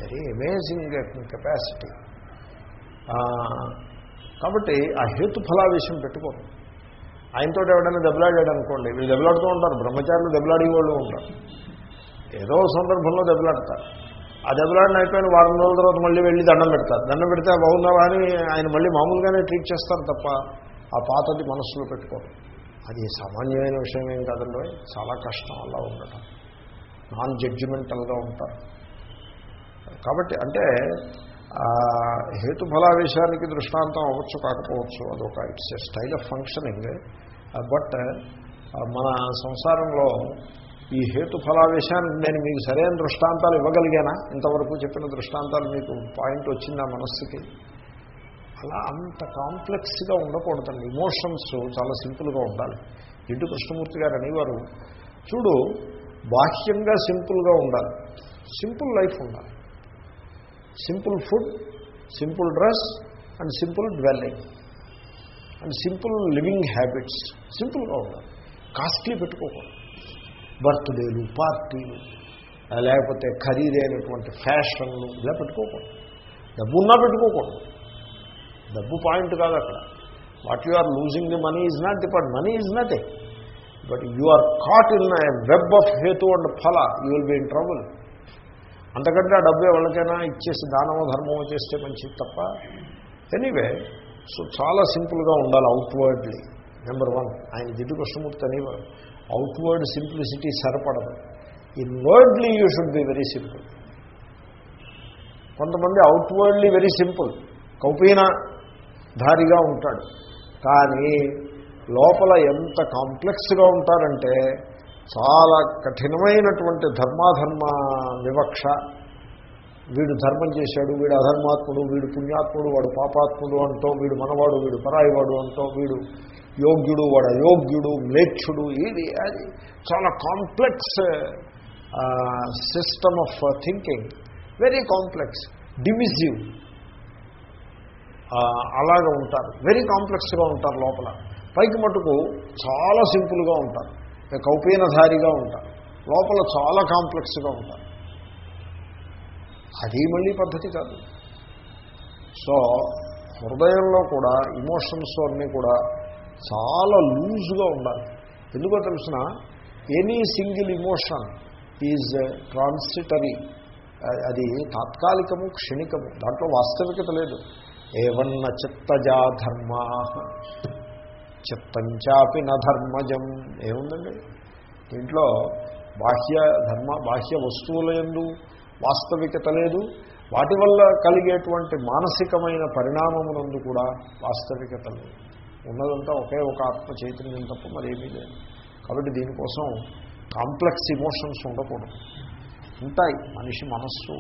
very amazing capacity కాబట్టి ఆ హేతుఫలావేశం పెట్టుకోరు. ఆయనతో ఎవడైనా దెబ్బలాడాడు అనుకోండి వీళ్ళు దెబ్బలాడుతూ ఉంటారు. బ్రహ్మచారులు దెబ్బలాడే వాళ్ళు ఉంటారు. ఏదో సందర్భంలో దెబ్బలాడతారు. ఆ దెబ్బలాడిన అయిపోయిన వారం రోజుల తర్వాత మళ్ళీ వెళ్ళి దండం పెడతారు. దండం పెడితే బాగున్నావా అని ఆయన మళ్ళీ మామూలుగానే ట్రీట్ చేస్తారు తప్ప ఆ పాతది మనస్సులో పెట్టుకోరు. అది సామాన్యమైన విషయం ఏం కాదండి చాలా కష్టం అలా ఉండటం. నాన్ జడ్జిమెంటల్గా ఉంటారు. కాబట్టి అంటే హేతుఫలావేశానికి దృష్టాంతం అవ్వచ్చు కాకపోవచ్చు అదొక it's a style of functioning but మన సంసారంలో ఈ హేతుఫలావేశానికి నేను మీకు సరైన దృష్టాంతాలు ఇవ్వగలిగానా? ఇంతవరకు చెప్పిన దృష్టాంతాలు మీకు పాయింట్ వచ్చిందా మనస్సుకి. అలా అంత కాంప్లెక్స్గా ఉండకూడదండి. ఇమోషన్స్ చాలా సింపుల్గా ఉండాలి. ఇంటి కృష్ణమూర్తి గారు అనేవారు చూడు బాహ్యంగా సింపుల్గా ఉండాలి. సింపుల్ లైఫ్ ఉండాలి. Simple food simple dress and simple dwelling and simple living habits. సింపుల్గా ఉండాలి. కాస్ట్లీ పెట్టుకోకూడదు. బర్త్డేలు పార్టీలు లేకపోతే ఖరీదైనటువంటి ఫ్యాషన్లు ఇలా పెట్టుకోకూడదు. డబ్బు ఉన్నా పెట్టుకోకూడదు. డబ్బు పాయింట్ కాదు అక్కడ. What you are losing the money is not the but money is nothing but you are caught in web of హేతు అండ్ ఫల you will be in trouble అంతకంటే ఆ డబ్బు ఎవరికైనా ఇచ్చేసి దానమో ధర్మమో చేస్తే మంచిది తప్ప. ఎనీవే సో చాలా సింపుల్గా ఉండాలి అవుట్వర్డ్లీ నెంబర్ వన్ ఆయన జిడ్డు కృష్ణమూర్తి అనేవారు. Outward simplicity సరిపడదు. Inwardly you should be very simple కొంతమంది అవుట్వర్డ్లీ వెరీ సింపుల్ కౌపీన ధారిగా ఉంటాడు. కానీ లోపల ఎంత కాంప్లెక్స్గా ఉంటారంటే చాలా కఠినమైనటువంటి ధర్మాధర్మ వివక్ష. వీడు ధర్మం చేశాడు వీడు అధర్మాత్ముడు వీడు పుణ్యాత్ముడు వాడు పాపాత్ముడు అంటూ వీడు మనవాడు వీడు పరాయివాడు అంటూ వీడు యోగ్యుడు వాడు అయోగ్యుడు మ్లేచ్ఛుడు ఇది అది చాలా complex system of thinking very complex divisive అలాగా ఉంటారు. వెరీ కాంప్లెక్స్గా ఉంటారు లోపల. పైకి మటుకు చాలా సింపుల్గా ఉంటారు. కౌపీనధారిగా ఉంటారు. లోపల చాలా కాంప్లెక్స్గా ఉంటారు. అది మళ్ళీ పద్ధతి కాదు. సో హృదయంలో కూడా ఇమోషన్స్ అన్నీ కూడా చాలా లూజ్గా ఉండాలి. ఎందుకో తెలిసిన? Any single emotion is transitory అది తాత్కాలికము క్షణికము. దాంట్లో వాస్తవికత లేదు. ఏవన్న చిత్తజా ధర్మా చిత్తంచాపి నధర్మజం ఏముందండి? దీంట్లో బాహ్య ధర్మ బాహ్య వస్తువుల ఎందు వాస్తవికత లేదు. వాటి వల్ల కలిగేటువంటి మానసికమైన పరిణామమునందు కూడా వాస్తవికత లేదు. ఉన్నదంతా ఒకే ఒక ఆత్మ చైతన్యం తప్ప మరేమీ లేదు. కాబట్టి దీనికోసం కాంప్లెక్స్ ఇమోషన్స్ ఉండకూడదు. ఉంటాయి. మనిషి మనస్సు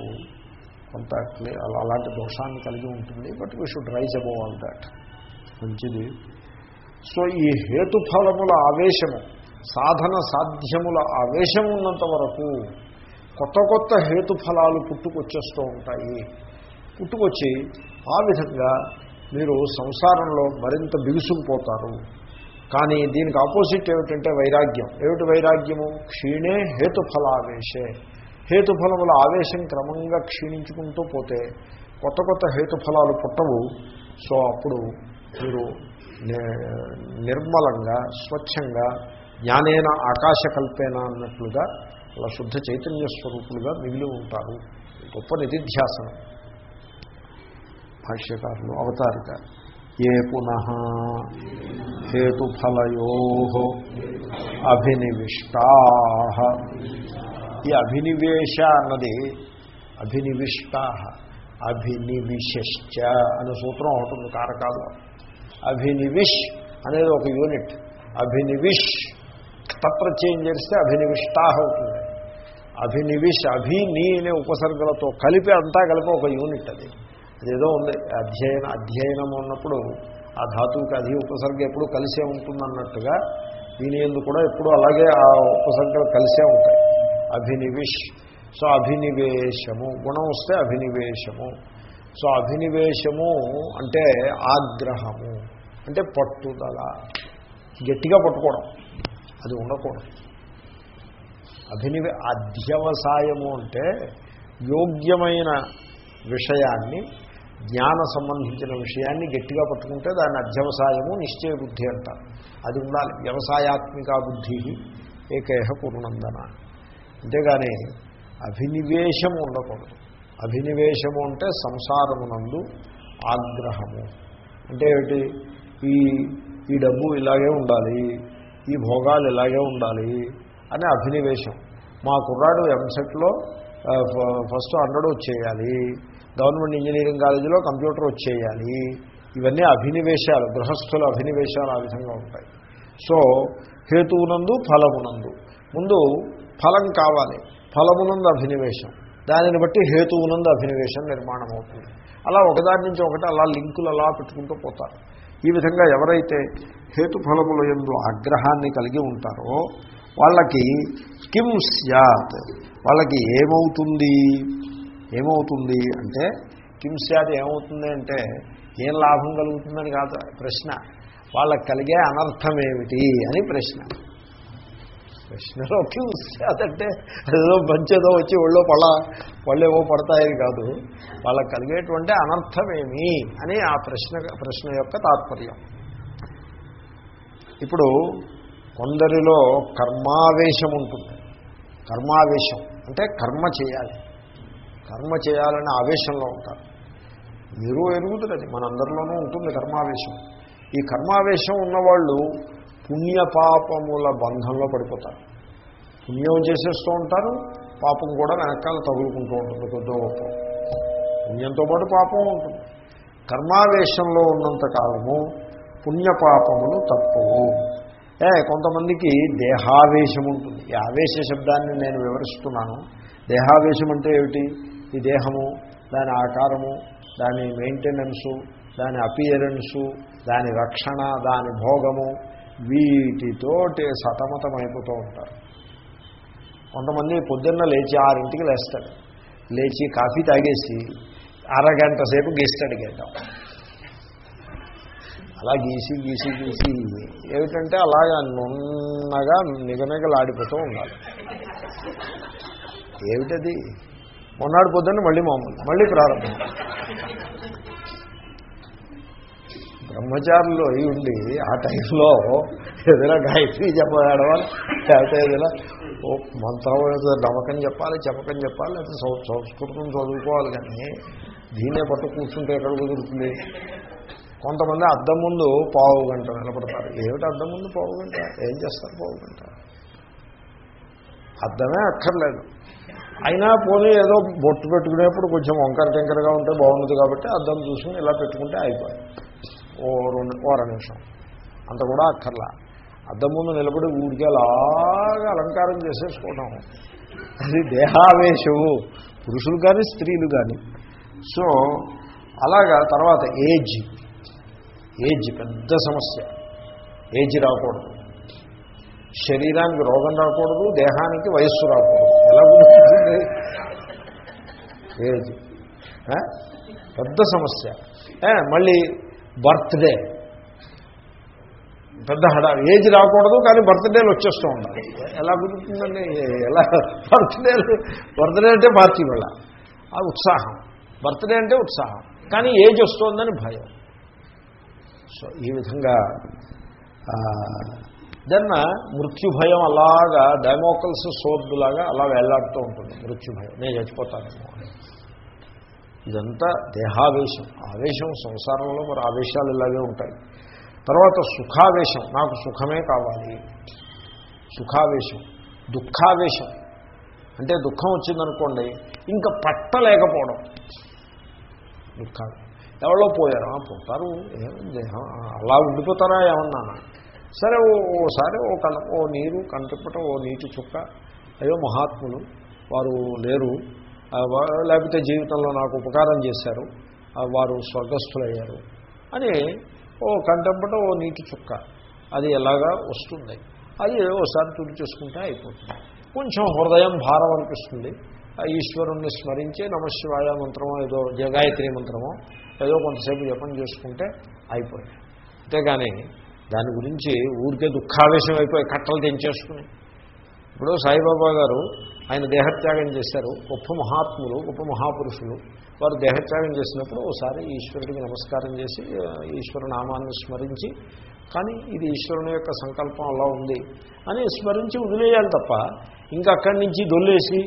కొంత అలా- అలాంటి దోషాన్ని కలిగి ఉంటుంది. But we should rise above all that. మంచిది. సో ఈ హేతుఫలముల ఆవేశము సాధన సాధ్యముల ఆవేశం ఉన్నంత వరకు కొత్త కొత్త హేతుఫలాలు పుట్టుకొచ్చేస్తూ ఉంటాయి. పుట్టుకొచ్చి ఆ విధంగా మీరు సంసారంలో మరింత బిగుసుకుపోతారు. కానీ దీనికి ఆపోజిట్ ఏమిటంటే వైరాగ్యం. ఏమిటి వైరాగ్యము? క్షీణే హేతుఫలావేశే. హేతుఫలముల ఆవేశం క్రమంగా క్షీణించుకుంటూ పోతే కొత్త కొత్త హేతుఫలాలు పుట్టవు. సో అప్పుడు మీరు నిర్మలంగా స్వచ్ఛంగా జ్ఞానేన ఆకాశకల్పేన అన్నట్లుగా అలా శుద్ధ చైతన్య స్వరూపులుగా మిగిలి ఉంటారు. గొప్ప నిధిధ్యాసనం. భాష్యకారులు అవతారిక ఏ పునః? హేతుఫలయో అభినివిష్టా. ఈ అభినివేశ అన్నది అభినివిష్టా అభినివిశ్చ అనే సూత్రం అవుతుంది కారకాల్లో అభినివిష్ అనేది ఒక యూనిట్. అభినివిష్ తత్ప్రత్యయం చేస్తే అభినివిష్టా అవుతుంది. అభినివిష్ అభినీ అనే ఉపసర్గలతో కలిపి అంతా కలిపి ఒక యూనిట్ అది. అదేదో ఉంది. అధ్యయన అధ్యయనం ఉన్నప్పుడు ఆ ధాతువుకి అది ఉపసర్గ ఎప్పుడు కలిసే ఉంటుందన్నట్టుగా దీని ఎందు కూడా ఎప్పుడు అలాగే ఆ ఉపసర్గలు కలిసే ఉంటాయి. అభినివిష్ సో అభినివేశము. గుణం వస్తే అభినివేశము. సో అభినివేశము అంటే ఆగ్రహము. అంటే పట్టుదల. గట్టిగా పట్టుకోవడం. అది ఉండకూడదు. అభినివే అధ్యవసాయము అంటే యోగ్యమైన విషయాన్ని జ్ఞాన సంబంధించిన విషయాన్ని గట్టిగా పట్టుకుంటే దాన్ని అధ్యవసాయము నిశ్చయ బుద్ధి అంటారు. అది ఉండాలి. వ్యవసాయాత్మిక బుద్ధి ఏకేహ పూర్ణందన అంతేగాని అభినివేశము ఉండకూడదు. అభినివేశము అంటే సంసారమునందు ఆగ్రహము. అంటే ఏమిటి? ఈ ఈ డబ్బు ఇలాగే ఉండాలి ఈ భోగాలు ఇలాగే ఉండాలి అనే అభినివేశం. మా కుర్రాడు ఎంసెట్లో ఫస్ట్ హండ్రెడ్ వచ్చేయాలి. గవర్నమెంట్ ఇంజనీరింగ్ కాలేజీలో కంప్యూటర్ వచ్చేయాలి. ఇవన్నీ అభినివేశాలు గృహస్థుల అభినివేశాలు ఆ విధంగా ఉంటాయి. సో హేతువునందు ఫలమునందు. ముందు ఫలం కావాలి ఫలమునందు అభినివేశం. దానిని బట్టి హేతువునందు అభినివేశం నిర్మాణం అవుతుంది. అలా ఒకదాని నుంచి ఒకటి అలా లింకులు అలా పెట్టుకుంటూ పోతారు. ఈ విధంగా ఎవరైతే హేతుఫలముల ఎందు ఆగ్రహాన్ని కలిగి ఉంటారో వాళ్ళకి కిం స్యాత్ వాళ్ళకి ఏమవుతుంది? ఏమవుతుంది అంటే కిం ఏమవుతుంది అంటే ఏం లాభం కలుగుతుందని కాదు. ప్రశ్న వాళ్ళకి కలిగే అనర్థం ఏమిటి అని ప్రశ్న. ప్రశ్నలో కిం అంటే అదేదో మంచేదో వచ్చి ఒళ్ళో పళ్ళ పళ్ళేవో పడతాయని కాదు. వాళ్ళకి కలిగేటువంటి అనర్థమేమి అని ఆ ప్రశ్న ప్రశ్న యొక్క తాత్పర్యం. ఇప్పుడు కొందరిలో కర్మావేశం ఉంటుంది. కర్మావేశం. అంటే కర్మ చేయాలి. కర్మ చేయాలనే ఆవేశంలో ఉంటారు. మీరు ఎరుగుతున్నది. మనందరిలోనూ ఉంటుంది కర్మావేశం. ఈ కర్మావేశం ఉన్నవాళ్ళు పుణ్యపాపముల బంధంలో పడిపోతారు. పుణ్యం చేసేస్తూ ఉంటారు. పాపం కూడా వెనకాల తగులుకుంటూ ఉంటుంది. కొద్దో గొప్ప. పుణ్యంతో పాటు పాపం ఉంటుంది. కర్మావేశంలో ఉన్నంత కాలము పుణ్యపాపములు తప్పవు. ఏ కొంతమందికి దేహావేశం ఉంటుంది ఈ ఆవేశ శబ్దాన్ని నేను వివరిస్తున్నాను. దేహావేశం అంటే ఏమిటి? ఈ దేహము దాని ఆకారము దాని మెయింటెనెన్సు దాని అపియరెన్సు దాని రక్షణ దాని భోగము వీటితోటి సతమతమైపోతూ ఉంటారు. కొంతమంది పొద్దున్న లేచి ఆరింటికి లేస్తాడు లేచి కాఫీ తాగేసి అరగంట సేపు గీస్తాడు గేద్దాం అలా గీసి గీసి గీసి. ఏమిటంటే అలాగా నున్నగా నిగనిగలాడిపోతూ ఉండాలి. ఏమిటది? మొన్నాడు పొద్దున్న మళ్ళీ మామూలు మళ్ళీ ప్రారంభం. బ్రహ్మచారులు అయి ఉండి ఆ టైంలో ఏదైనా గాయత్రి చెప్పాడవాలి లేకపోతే ఏదైనా ఓ మంత్రం నమ్మకం చెప్పాలి చెప్పకం చెప్పాలి లేకపోతే సంస్కృతం చదువుకోవాలి కానీ దీన్నే పట్టు కూర్చుంటే ఎక్కడ కుదురుతుంది? కొంతమంది అద్దం ముందు పావు గంట నిలబడతారు. ఏమిటి అద్దం ముందు పావు గంట? ఏం చేస్తారు పావు గంట? అద్దమే అక్కర్లేదు. అయినా పోనీ ఏదో బొట్టు పెట్టుకునేప్పుడు కొంచెం వంకర టెంకరగా ఉంటే బాగుంటుంది కాబట్టి అద్దం చూసుకుని ఇలా పెట్టుకుంటే అయిపోయి ఓ రెండు ఓ నిమిషం. అంత కూడా అక్కర్లా. అద్దం ముందు నిలబడి ఊరికే అలాగా అలంకారం చేసేసుకోవడం. అది దేహావేశము. పురుషులు కానీ స్త్రీలు కానీ సో అలాగా తర్వాత ఏజ్. ఏజ్ పెద్ద సమస్య. ఏజ్ రాకూడదు. శరీరానికి రోగం రాకూడదు దేహానికి వయస్సు రాకూడదు. ఎలా గుర్తుంది ఏజ్. పెద్ద సమస్య. మళ్ళీ బర్త్డే. పెద్ద హడా ఏజ్ రాకూడదు కానీ బర్త్డేలు వచ్చేస్తూ ఉండాలి. ఎలా కుదురుతుందండి ఎలా? బర్త్డేలు బర్త్డే అంటే పార్టీ వల్ల ఆ ఉత్సాహం. బర్త్డే అంటే ఉత్సాహం. కానీ ఏజ్ వస్తుందని భయం. సో ఈ విధంగా దెన్ మృత్యు భయం అలాగా డైమోకల్స్ సోర్దులాగా అలా వేలాడుతూ ఉంటుంది మృత్యుభయం. నేను చచ్చిపోతానేమో ఇదంతా దేహావేశం. ఆవేశం సంసారంలో మరి ఆవేశాలు ఇలాగే ఉంటాయి. తర్వాత సుఖావేశం. నాకు సుఖమే కావాలి. సుఖావేశం. దుఃఖావేశం. అంటే దుఃఖం వచ్చిందనుకోండి ఇంకా పట్టలేకపోవడం. దుఃఖాలు ఎవరో పోయారు. ఆ, పోతారు. ఏమైంది? అలా ఉండిపోతారా ఏమన్నా? సరే ఓసారి ఓ కల ఓ నీరు కంటపట ఓ నీటి చుక్క. అయ్యో మహాత్ములు. వారు లేరు. లేకపోతే జీవితంలో నాకు ఉపకారం చేశారు. వారు స్వర్గస్థులయ్యారు. అని ఓ కంటంపట ఓ నీటి చుక్క. అది ఎలాగా వస్తుంది? అది ఓసారి తుడి చేసుకుంటే అయిపోతుంది. కొంచెం హృదయం భారం అనిపిస్తుంది. ఆ ఈశ్వరుణ్ణి స్మరించే నమశివాయ మంత్రమో ఏదో జగాయత్రి మంత్రమో ఏదో కొంతసేపు జపం చేసుకుంటే అయిపోయింది. అంతేగాని దాని గురించి ఊరికే దుఃఖావేశం అయిపోయి కట్టలు తెంచేసుకుని. ఇప్పుడు సాయిబాబా గారు ఆయన దేహత్యాగం చేశారు. గొప్ప మహాత్ములు గొప్ప మహాపురుషులు. వారు దేహత్యాగం చేసినప్పుడు ఒకసారి ఈశ్వరుడికి నమస్కారం చేసి ఈశ్వర ఈశ్వరు నామాన్ని స్మరించి కానీ ఇది ఈశ్వరుని యొక్క సంకల్పం అలా ఉంది అని స్మరించి వదిలేయాలి తప్ప ఇంకా అక్కడి నుంచి దొల్లేసి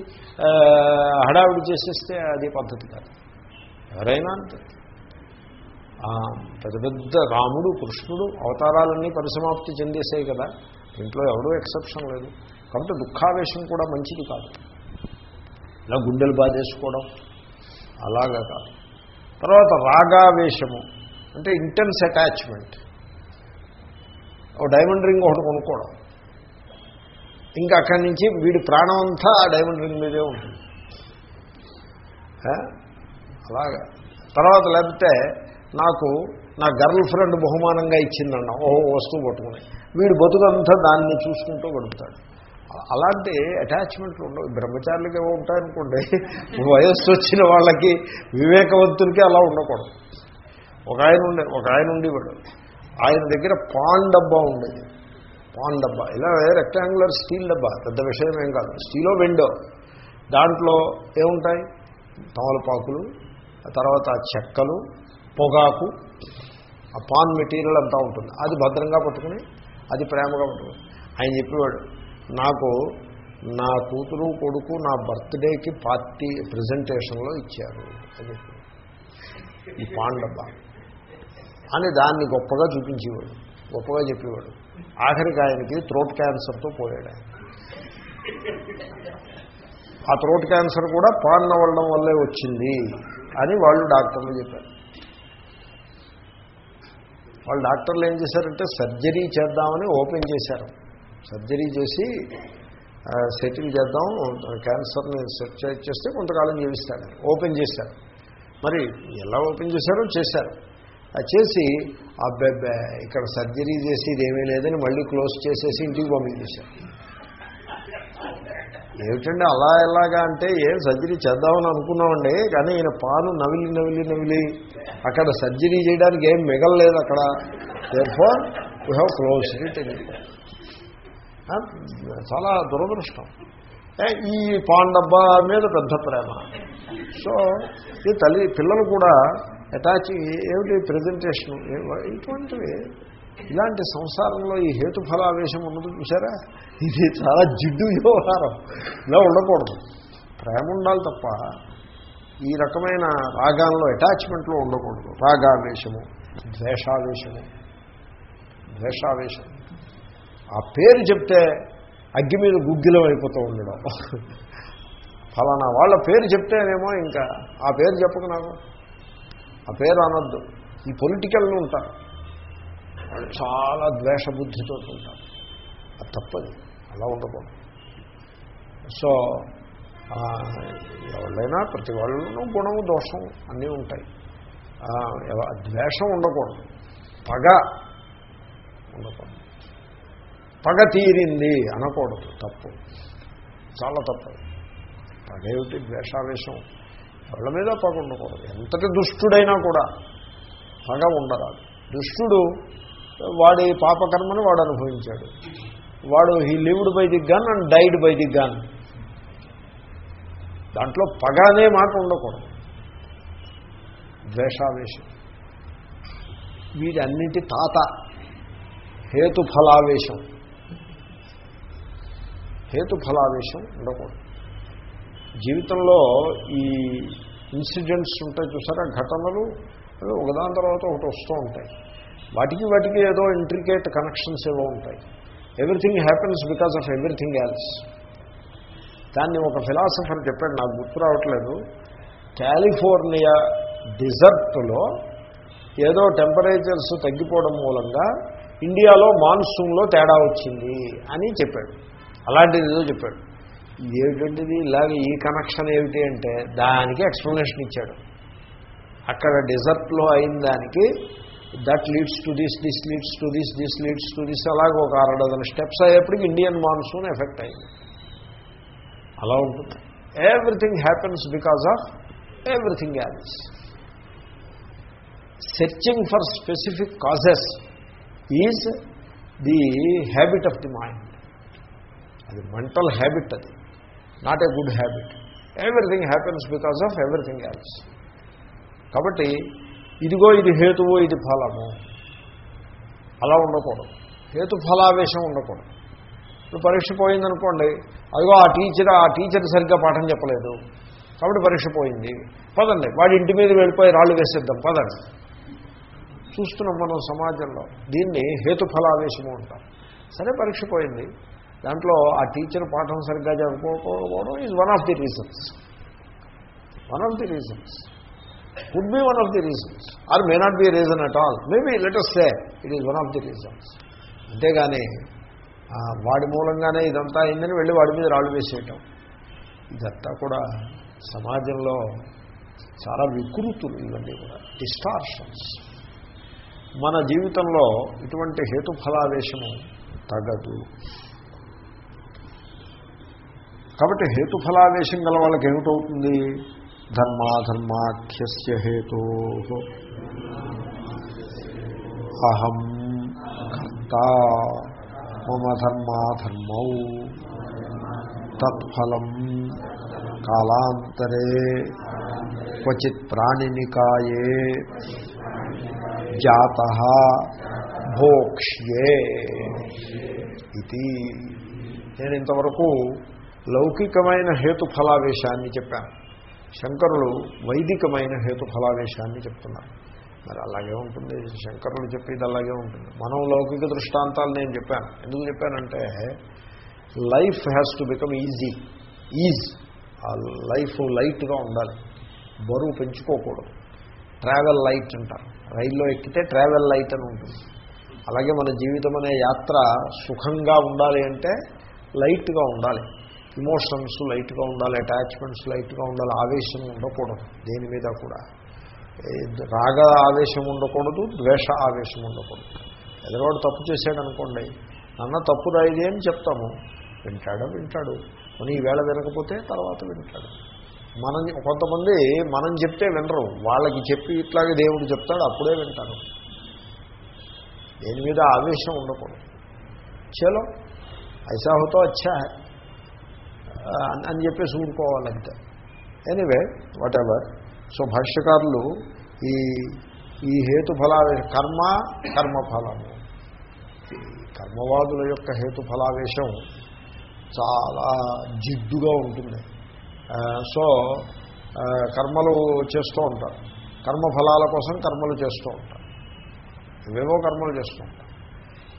హడావిడి చేసేస్తే అది పద్ధతి కాదు. ఎవరైనా అంతే. పెద్ద పెద్ద రాముడు కృష్ణుడు అవతారాలన్నీ పరిసమాప్తి చెందేసాయి కదా. ఇంట్లో ఎవరూ ఎక్సెప్షన్ లేదు. కాబట్టి దుఃఖావేశం కూడా మంచిది కాదు. ఇలా గుండెలు బాధేసుకోవడం అలాగా కాదు. తర్వాత రాగావేశము అంటే ఇంటెన్స్ అటాచ్మెంట్ ఓ డైమండ్ రింగ్ ఒకటి కొనుక్కోవడం. ఇంకా అక్కడి నుంచి వీడి ప్రాణం అంతా ఆ డైమండ్ రింగ్ మీదే ఉంటుంది. అలాగా. తర్వాత లేకపోతే నాకు నా గర్ల్ ఫ్రెండ్ బహుమానంగా ఇచ్చిందన్న ఓ వస్తువు పట్టుకుని. వీడు బతుకంతా దాన్ని చూసుకుంటూ గడుపుతాడు. అలాంటి అటాచ్మెంట్లు ఉండవు. బ్రహ్మచారులకి ఏవో ఉంటాయనుకోండి వయస్సు వచ్చిన వాళ్ళకి వివేకవంతులకి అలా ఉండకూడదు. ఒక ఆయన ఉండే ఒక ఆయన ఉండేవాడు. ఆయన దగ్గర పాన్ డబ్బా ఉండేది. పాన్ డబ్బా. ఇలా రెక్టాంగులర్ స్టీల్ డబ్బా. పెద్ద విషయం ఏం కాదు. స్టీలో వెండో దాంట్లో ఏముంటాయి? తమలపాకులు తర్వాత చెక్కలు పొగాకు ఆ పాన్ మెటీరియల్ అంతా ఉంటుంది. అది భద్రంగా పట్టుకుని అది ప్రేమగా పట్టుకుని. ఆయన చెప్పేవాడు నాకు నా కూతురు కొడుకు నా బర్త్డేకి పార్టీ ప్రజెంటేషన్లో ఇచ్చారు. అని ఈ పాన్ డబ్బా. అని దాన్ని గొప్పగా చూపించేవాడు. గొప్పగా చెప్పేవాడు. ఆఖరికి ఆయనకి థ్రోట్ క్యాన్సర్తో పోయాడు ఆయన. ఆ థ్రోట్ క్యాన్సర్ కూడా పాన్ నవ్వడం వల్లే వచ్చింది అని వాళ్ళు డాక్టర్లు చెప్పారు. వాళ్ళు డాక్టర్లు ఏం చేశారంటే సర్జరీ చేద్దామని ఓపెన్ చేశారు. సర్జరీ చేసి సెటిల్ చేద్దాం క్యాన్సర్ని సెర్చ్ చేస్తే కొంతకాలం జీవిస్తాడు ఓపెన్ చేశారు. మరి ఎలా ఓపెన్ చేశారో చేశారు. అది చేసి అబ్బాబ్బా ఇక్కడ సర్జరీ చేసి ఇదేమీ లేదని మళ్ళీ క్లోజ్ చేసేసి ఇంటికి పంపించేశారు. ఏమిటండి అలా ఎలాగా అంటే ఏం సర్జరీ చేద్దామని అనుకున్నామండి కానీ ఈయన పాలు నవిలి నవిలి నవిలి అక్కడ సర్జరీ చేయడానికి ఏం మిగలలేదు అక్కడ. For you have close it చాలా దురదృష్టం. ఈ పాన్ డబ్బా మీద పెద్ద ప్రేమ. సో ఈ తల్లి పిల్లలు కూడా అటాచ్ ఏమిటి ప్రజెంటేషన్ ఇటువంటివి ఇలాంటి సంసారంలో ఈ హేతుఫలావేశం ఉన్నది చూసారా ఇది చాలా జిడ్డు వ్యవహారం. ఇలా ఉండకూడదు. ప్రేమ ఉండాలి తప్ప ఈ రకమైన రాగాల్లో అటాచ్మెంట్లో ఉండకూడదు. రాగావేశము ద్వేషావేశము ద్వేషావేశం ఆ పేరు చెప్తే అగ్గి మీద గుగ్గిలం అయిపోతూ ఉండడం. ఫలానా వాళ్ళ పేరు చెప్తేనేమో ఇంకా ఆ పేరు చెప్పక నాకు. ఆ పేరు అనొద్దు. ఈ పొలిటికల్ని ఉంటారు. వాళ్ళు చాలా ద్వేషబుద్ధితో ఉంటారు అది తప్పది. అలా ఉండకూడదు. సో ఎవరైనా ప్రతి వాళ్ళలోనూ గుణము దోషం అన్నీ ఉంటాయి. ద్వేషం ఉండకూడదు. పగ ఉండకూడదు. పగ తీరింది అనకూడదు. తప్పు. చాలా తప్పు. పగ ఏమిటి? ద్వేషావేశం. ఎవరి మీద పగ ఉండకూడదు. ఎంతటి దుష్టుడైనా కూడా పగ ఉండరాదు. దుష్టుడు వాడి పాపకర్మను వాడు అనుభవించాడు. వాడు he lived by the gun and died by the gun. దాంట్లో పగ అనే మాట ఉండకూడదు. ద్వేషావేశం. వీటన్నిటి తాత. హేతుఫలావేశం. హేతుఫలావేశం ఉండకూడదు. జీవితంలో ఈ ఇన్సిడెంట్స్ ఉంటాయి చూసారా? ఘటనలు ఒకదాని తర్వాత ఒకటి వస్తూ ఉంటాయి. వాటికి వాటికి ఏదో ఇంట్రికేట్ కనెక్షన్స్ ఏవో ఉంటాయి. Everything happens because of everything else దాన్ని ఒక ఫిలాసఫర్ చెప్పాడు నాకు గుర్తు రావట్లేదు. కాలిఫోర్నియా డిజర్ట్లో ఏదో టెంపరేచర్స్ తగ్గిపోవడం మూలంగా ఇండియాలో మాన్సూన్లో తేడా వచ్చింది అని చెప్పాడు. అలాంటిది ఏదో చెప్పాడు. ఏమిటంటిది ఇలాగ ఈ కనెక్షన్ ఏమిటి అంటే దానికి ఎక్స్ప్లెనేషన్ ఇచ్చాడు. అక్కడ డిజర్ట్లో అయిన దానికి that leads to this this leads to this this leads to this అలాగే ఒక అర డజన్ స్టెప్స్ అయ్యేప్పటికి ఇండియన్ మాన్సూన్ ఎఫెక్ట్ అయింది. అలా ఉంటుంది. Everything happens because of everything else searching for specific causes is the habit of the mind అది mental habit అది. Not a good habit everything happens because of everything else కాబట్టి ఇదిగో ఇది హేతువు ఇది ఫలము. అలా ఉండకూడదు. హేతు ఫలావేశం ఉండకూడదు. ఇప్పుడు పరీక్ష పోయిందనుకోండి అదిగో ఆ టీచర్ ఆ టీచర్ సరిగ్గా పాఠం చెప్పలేదు. కాబట్టి పరీక్ష పోయింది. పదండి వాడి ఇంటి మీద వెళ్ళిపోయి రాళ్ళు వేసేద్దాం పదండి. చూస్తున్నాం మనం సమాజంలో. దీన్ని హేతుఫలావేశము అంటాం సరే పరీక్ష పోయింది. దాంట్లో ఆ టీచర్ పాఠం సరిగ్గా చెప్పకపోవడం is one of the reasons one of the reasons could be one of the reasons or may not be reason at all maybe let us say it is one of the reasons అంతేగాని వాడి మూలంగానే ఇదంతా అయిందని వెళ్ళి వాడి మీద రాళ్ళు వేసేయటం. ఇదంతా కూడా సమాజంలో చాలా వికృతులు ఇవన్నీ కూడా. డిస్టార్షన్స్ మన జీవితంలో ఇటువంటి హేతుఫలావేశము తగదు. కాబట్టి హేతుఫలావేశం గల వాళ్ళకి ఏమిటవుతుంది? ధర్మాధర్మాఖ్యస్య హేతో. అహం కర్త మమ ధర్మాధర్మౌ. తత్ఫలం కాలాంతరే క్వచిత్ ప్రాణినికాయే జాత భోక్ష్యే ఇది నేను ఇంతవరకు లౌకికమైన హేతుఫలావేశాన్ని చెప్పాను. శంకరులు వైదికమైన హేతుఫలావేశాన్ని చెప్తున్నారు. మరి అలాగే ఉంటుంది. శంకరులు చెప్పేది అలాగే ఉంటుంది. మనం లౌకిక దృష్టాంతాలు నేను చెప్పాను. ఎందుకు చెప్పానంటే life has to become easy. Is. ఆ లైఫ్ లైట్గా ఉండాలి. బరువు పెంచుకోకూడదు. ట్రావెల్ లైట్ అంటారు. రైల్లో ఎక్కితే ట్రావెల్ లైట్ అని ఉంటుంది. అలాగే మన జీవితం అనే యాత్ర సుఖంగా ఉండాలి అంటే లైట్గా ఉండాలి. ఇమోషన్స్ లైట్గా ఉండాలి అటాచ్మెంట్స్ లైట్గా ఉండాలి ఆవేశం ఉండకూడదు. దేని మీద కూడా. రాగ ఆవేశం ఉండకూడదు ద్వేష ఆవేశం ఉండకూడదు. ఎదరోడు తప్పు చేశాడనుకోండి నాన్న తప్పు రాయిదే అని చెప్తాము. వింటాడో? వింటాడు. మన ఈవేళ వినకపోతే తర్వాత వింటాడు. మనం కొంతమంది మనం చెప్తే వినరు. వాళ్ళకి చెప్పి ఇట్లాగే దేవుడు చెప్తాడు అప్పుడే వింటారు. దేని మీద ఆవేశం ఉండకూడదు. చలో. ఐసా హోతో అచ్చా అని- చెప్పేసి ఊరుకోవాలంటే. ఎనీవే వాట్ ఎవర్ సో భాష్యకారులు ఈ ఈ హేతుఫలావేశ కర్మ కర్మఫలము. ఈ కర్మవాదుల యొక్క హేతుఫలావేశం చాలా జిడ్డుగా ఉంటుంది. సో కర్మలు చేస్తూ ఉంటారు. కర్మఫలాల కోసం కర్మలు చేస్తూ ఉంటారు. ఇవేవో కర్మలు చేస్తూ ఉంటారు.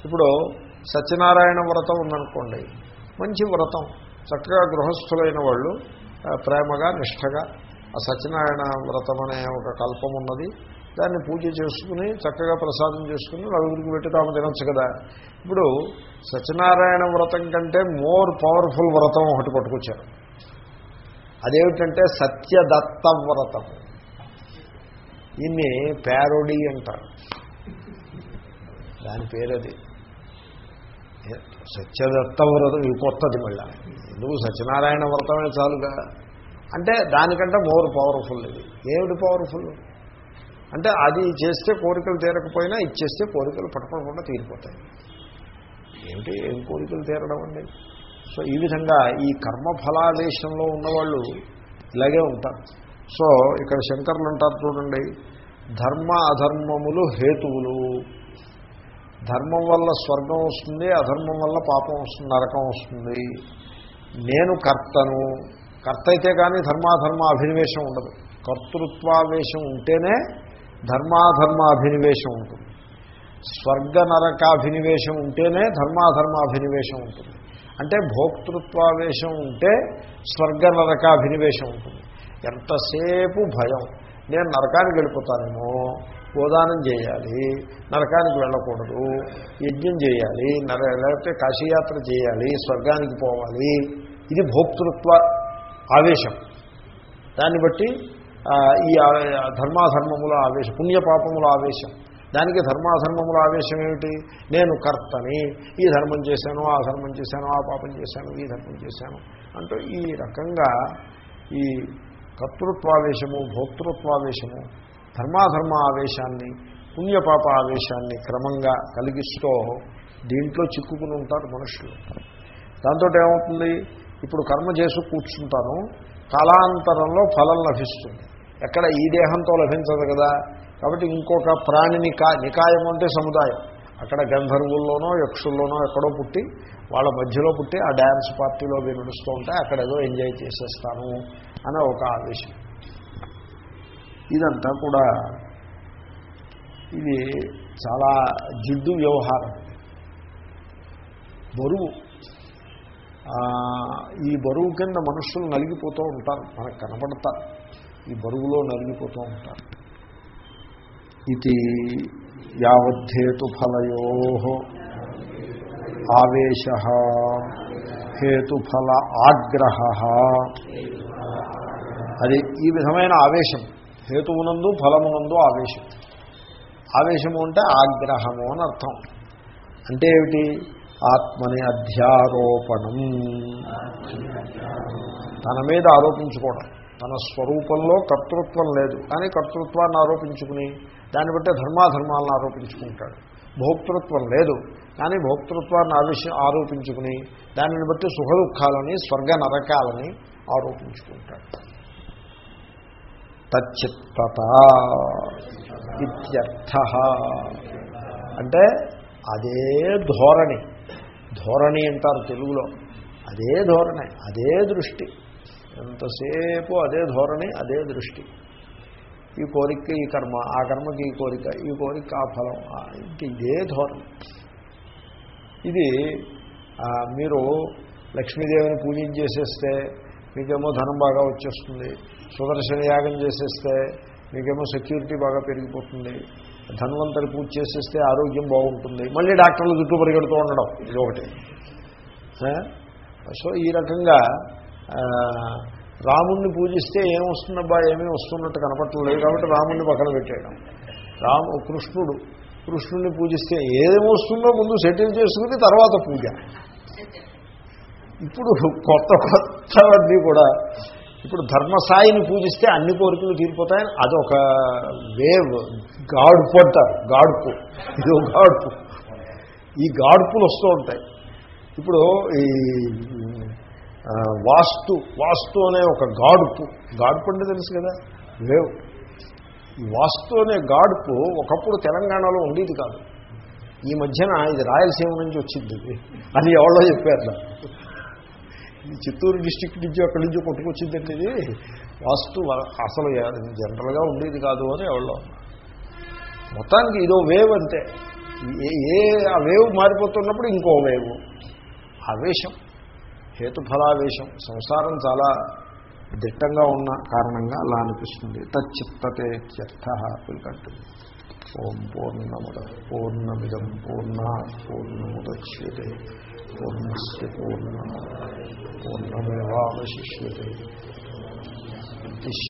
ఇప్పుడు సత్యనారాయణ వ్రతం ఉందనుకోండి మంచి వ్రతం. చక్కగా గృహస్థులైన వాళ్ళు ప్రేమగా నిష్టగా ఆ సత్యనారాయణ వ్రతం అనే ఒక కల్పం ఉన్నది. దాన్ని పూజ చేసుకుని చక్కగా ప్రసాదం చేసుకుని నలుగురికి పెట్టి తాము తినచ్చు కదా. ఇప్పుడు సత్యనారాయణ వ్రతం కంటే మోర్ పవర్ఫుల్ వ్రతం ఒకటి పట్టుకొచ్చారు. అదేమిటంటే సత్యదత్త వ్రతం. దీన్ని ప్యారోడీ అంటారు. దాని పేరది. సత్యదత్త వ్రతం ఇది కొత్తది మళ్ళా. ఎందుకు సత్యనారాయణ వ్రతమే చాలుగా? అంటే దానికంటే మోర్ పవర్ఫుల్ ఇది. ఏమిటి పవర్ఫుల్ అంటే అది చేస్తే కోరికలు తీరకపోయినా ఇచ్చేస్తే కోరికలు పట్టకుండా తీరిపోతాయి. ఏమిటి ఏం కోరికలు తీరడం అండి? సో ఈ విధంగా ఈ కర్మఫలాదేశంలో ఉన్నవాళ్ళు ఇలాగే ఉంటారు. సో ఇక్కడ శంకర్లు అంటారు చూడండి ధర్మ అధర్మములు హేతువులు. ధర్మం వల్ల స్వర్గం వస్తుంది అధర్మం వల్ల పాపం వస్తుంది నరకం వస్తుంది. నేను కర్తను. కర్త అయితే కానీ ధర్మాధర్మ అభినివేశం ఉండదు. కర్తృత్వావేశం ఉంటేనే ధర్మాధర్మాభినివేశం ఉంటుంది. స్వర్గ నరకాభినివేశం ఉంటేనే ధర్మాధర్మాభినివేశం ఉంటుంది. అంటే భోక్తృత్వావేశం ఉంటే స్వర్గ నరకాభినివేశం ఉంటుంది. ఎంతసేపు భయం. నేను నరకానికి వెళ్ళిపోతానేమో. గోదానం చేయాలి నరకానికి వెళ్ళకూడదు యజ్ఞం చేయాలి నర లేకపోతే కాశీయాత్ర చేయాలి స్వర్గానికి పోవాలి. ఇది భోక్తృత్వ ఆవేశం. దాన్ని బట్టి ఈ ధర్మాధర్మముల ఆవేశం పుణ్యపాపముల ఆవేశం. దానికి ధర్మాధర్మముల ఆవేశం ఏమిటి? నేను కర్తని ఈ ధర్మం చేశాను ఆ ధర్మం చేశాను ఆ పాపం చేశాను ఈ ధర్మం చేశాను. అంటూ ఈ రకంగా ఈ కర్తృత్వావేశము భోక్తృత్వావేశము ధర్మాధర్మ ఆవేశాన్ని పుణ్యపాప ఆవేశాన్ని క్రమంగా కలిగిస్తూ దీంట్లో చిక్కుకుని ఉంటారు మనుషులు. దాంతో ఏమవుతుంది? ఇప్పుడు కర్మ చేసి కూర్చుంటాను కాలాంతరంలో ఫలం లభిస్తుంది. ఎక్కడ ఈ దేహంతో లభించదు కదా? కాబట్టి ఇంకొక ప్రాణిని నికాయం అంటే సముదాయం. అక్కడ గంధర్వుల్లోనో యక్షుల్లోనో ఎక్కడో పుట్టి వాళ్ళ మధ్యలో పుట్టి ఆ డ్యాన్స్ పార్టీలో మీరు నడుస్తూ ఉంటే అక్కడ ఏదో ఎంజాయ్ చేసేస్తాను అనే ఒక ఆవేశం. ఇదంతా కూడా ఇది చాలా జిడ్డు వ్యవహారం. బరువు. ఈ బరువు కింద మనుషులు నలిగిపోతూ ఉంటారు. మనకు కనపడతారు ఈ బరువులో నలిగిపోతూ ఉంటారు. ఇది యావద్ధేతు ఫలయో ఆవేశ హేతుఫల ఆగ్రహ. అది ఈ విధమైన ఆవేశం. హేతువునందు ఫలమునందు ఆవేశం ఆవేశము అంటే ఆగ్రహము అని అర్థం. అంటే ఏమిటి? ఆత్మని అధ్యారోపణం. తన మీద ఆరోపించుకోవడం. తన స్వరూపంలో కర్తృత్వం లేదు. కానీ కర్తృత్వాన్ని ఆరోపించుకుని దాన్ని బట్టి ధర్మాధర్మాలను ఆరోపించుకుంటాడు. భోక్తృత్వం లేదు. కానీ భోక్తృత్వాన్ని ఆవేశ ఆరోపించుకుని దానిని బట్టి సుఖదుఖాలని స్వర్గ నరకాలని ఆరోపించుకుంటాడు. తచ్చిత్తత ఇత్యర్థ. అంటే అదే ధోరణి. ధోరణి అంటారు తెలుగులో. అదే ధోరణి అదే దృష్టి. ఎంతసేపు అదే ధోరణి అదే దృష్టి. ఈ కోరిక ఈ కర్మ ఆ కర్మకి ఈ కోరిక ఈ కోరిక ఆ ఫలం ఆ- ఇదే ధోరణి. ఇది మీరు లక్ష్మీదేవిని పూజించేసేస్తే మీకేమో ధనం బాగా వచ్చేస్తుంది. సుదర్శన యాగం చేసేస్తే మీకేమో సెక్యూరిటీ బాగా పెరిగిపోతుంది. ధన్వంతరి పూజ చేసేస్తే ఆరోగ్యం బాగుంటుంది. మళ్ళీ డాక్టర్లు చుట్టూ పరిగెడుతూ ఉండడం ఇది ఒకటి సో ఈ రకంగా రాముణ్ణి పూజిస్తే ఏమొస్తుందబ్బా ఏమీ వస్తున్నట్టు కనపట్టలేదు కాబట్టి రాముణ్ణి పక్కన పెట్టేయడం. రాము కృష్ణుడు కృష్ణుడిని పూజిస్తే ఏమొస్తుందో ముందు సెటిల్ చేసుకుని తర్వాత పూజ. ఇప్పుడు కొత్త కొత్తవన్నీ కూడా ఇప్పుడు ధర్మసాయిని పూజిస్తే అన్ని కోరికలు తీరిపోతాయని అదొక వేవ్. గాడుపు అంటారు గాడుపు. ఇది ఒక గాడుపు. ఈ గాడుపులు వస్తూ ఉంటాయి. ఇప్పుడు ఈ వాస్తు వాస్తు అనే ఒక గాడుపు. గాడుపు అంటే తెలుసు కదా? వేవ్. ఈ వాస్తు అనే గాడుపు ఒకప్పుడు తెలంగాణలో ఉండేది కాదు. ఈ మధ్యన ఇది రాయలసీమ నుంచి వచ్చింది. అది అని ఎవరో చెప్పారు నాకు. చిత్తూరు డిస్టిక్ నుంచి అక్కడి నుంచి కొట్టుకొచ్చిందండి ఇది. వాస్తు అసలు జనరల్గా ఉండేది కాదు అని ఎవరో మొత్తానికి ఇదో వేవ్ అంతే. ఏ ఆ వేవ్ మారిపోతున్నప్పుడు ఇంకో వేవ్. ఆవేశం. హేతుఫలావేశం. సంసారం చాలా దిట్టంగా ఉన్న కారణంగా అలా అనిపిస్తుంది. తచ్చిత్తతే త్యర్థ పిలకంటుంది ఓం పూర్ణముద పూర్ణమిదం పూర్ణ పూర్ణముద్యతే పూర్ణస్ పూర్ణ పూర్ణమేవాశిష్యే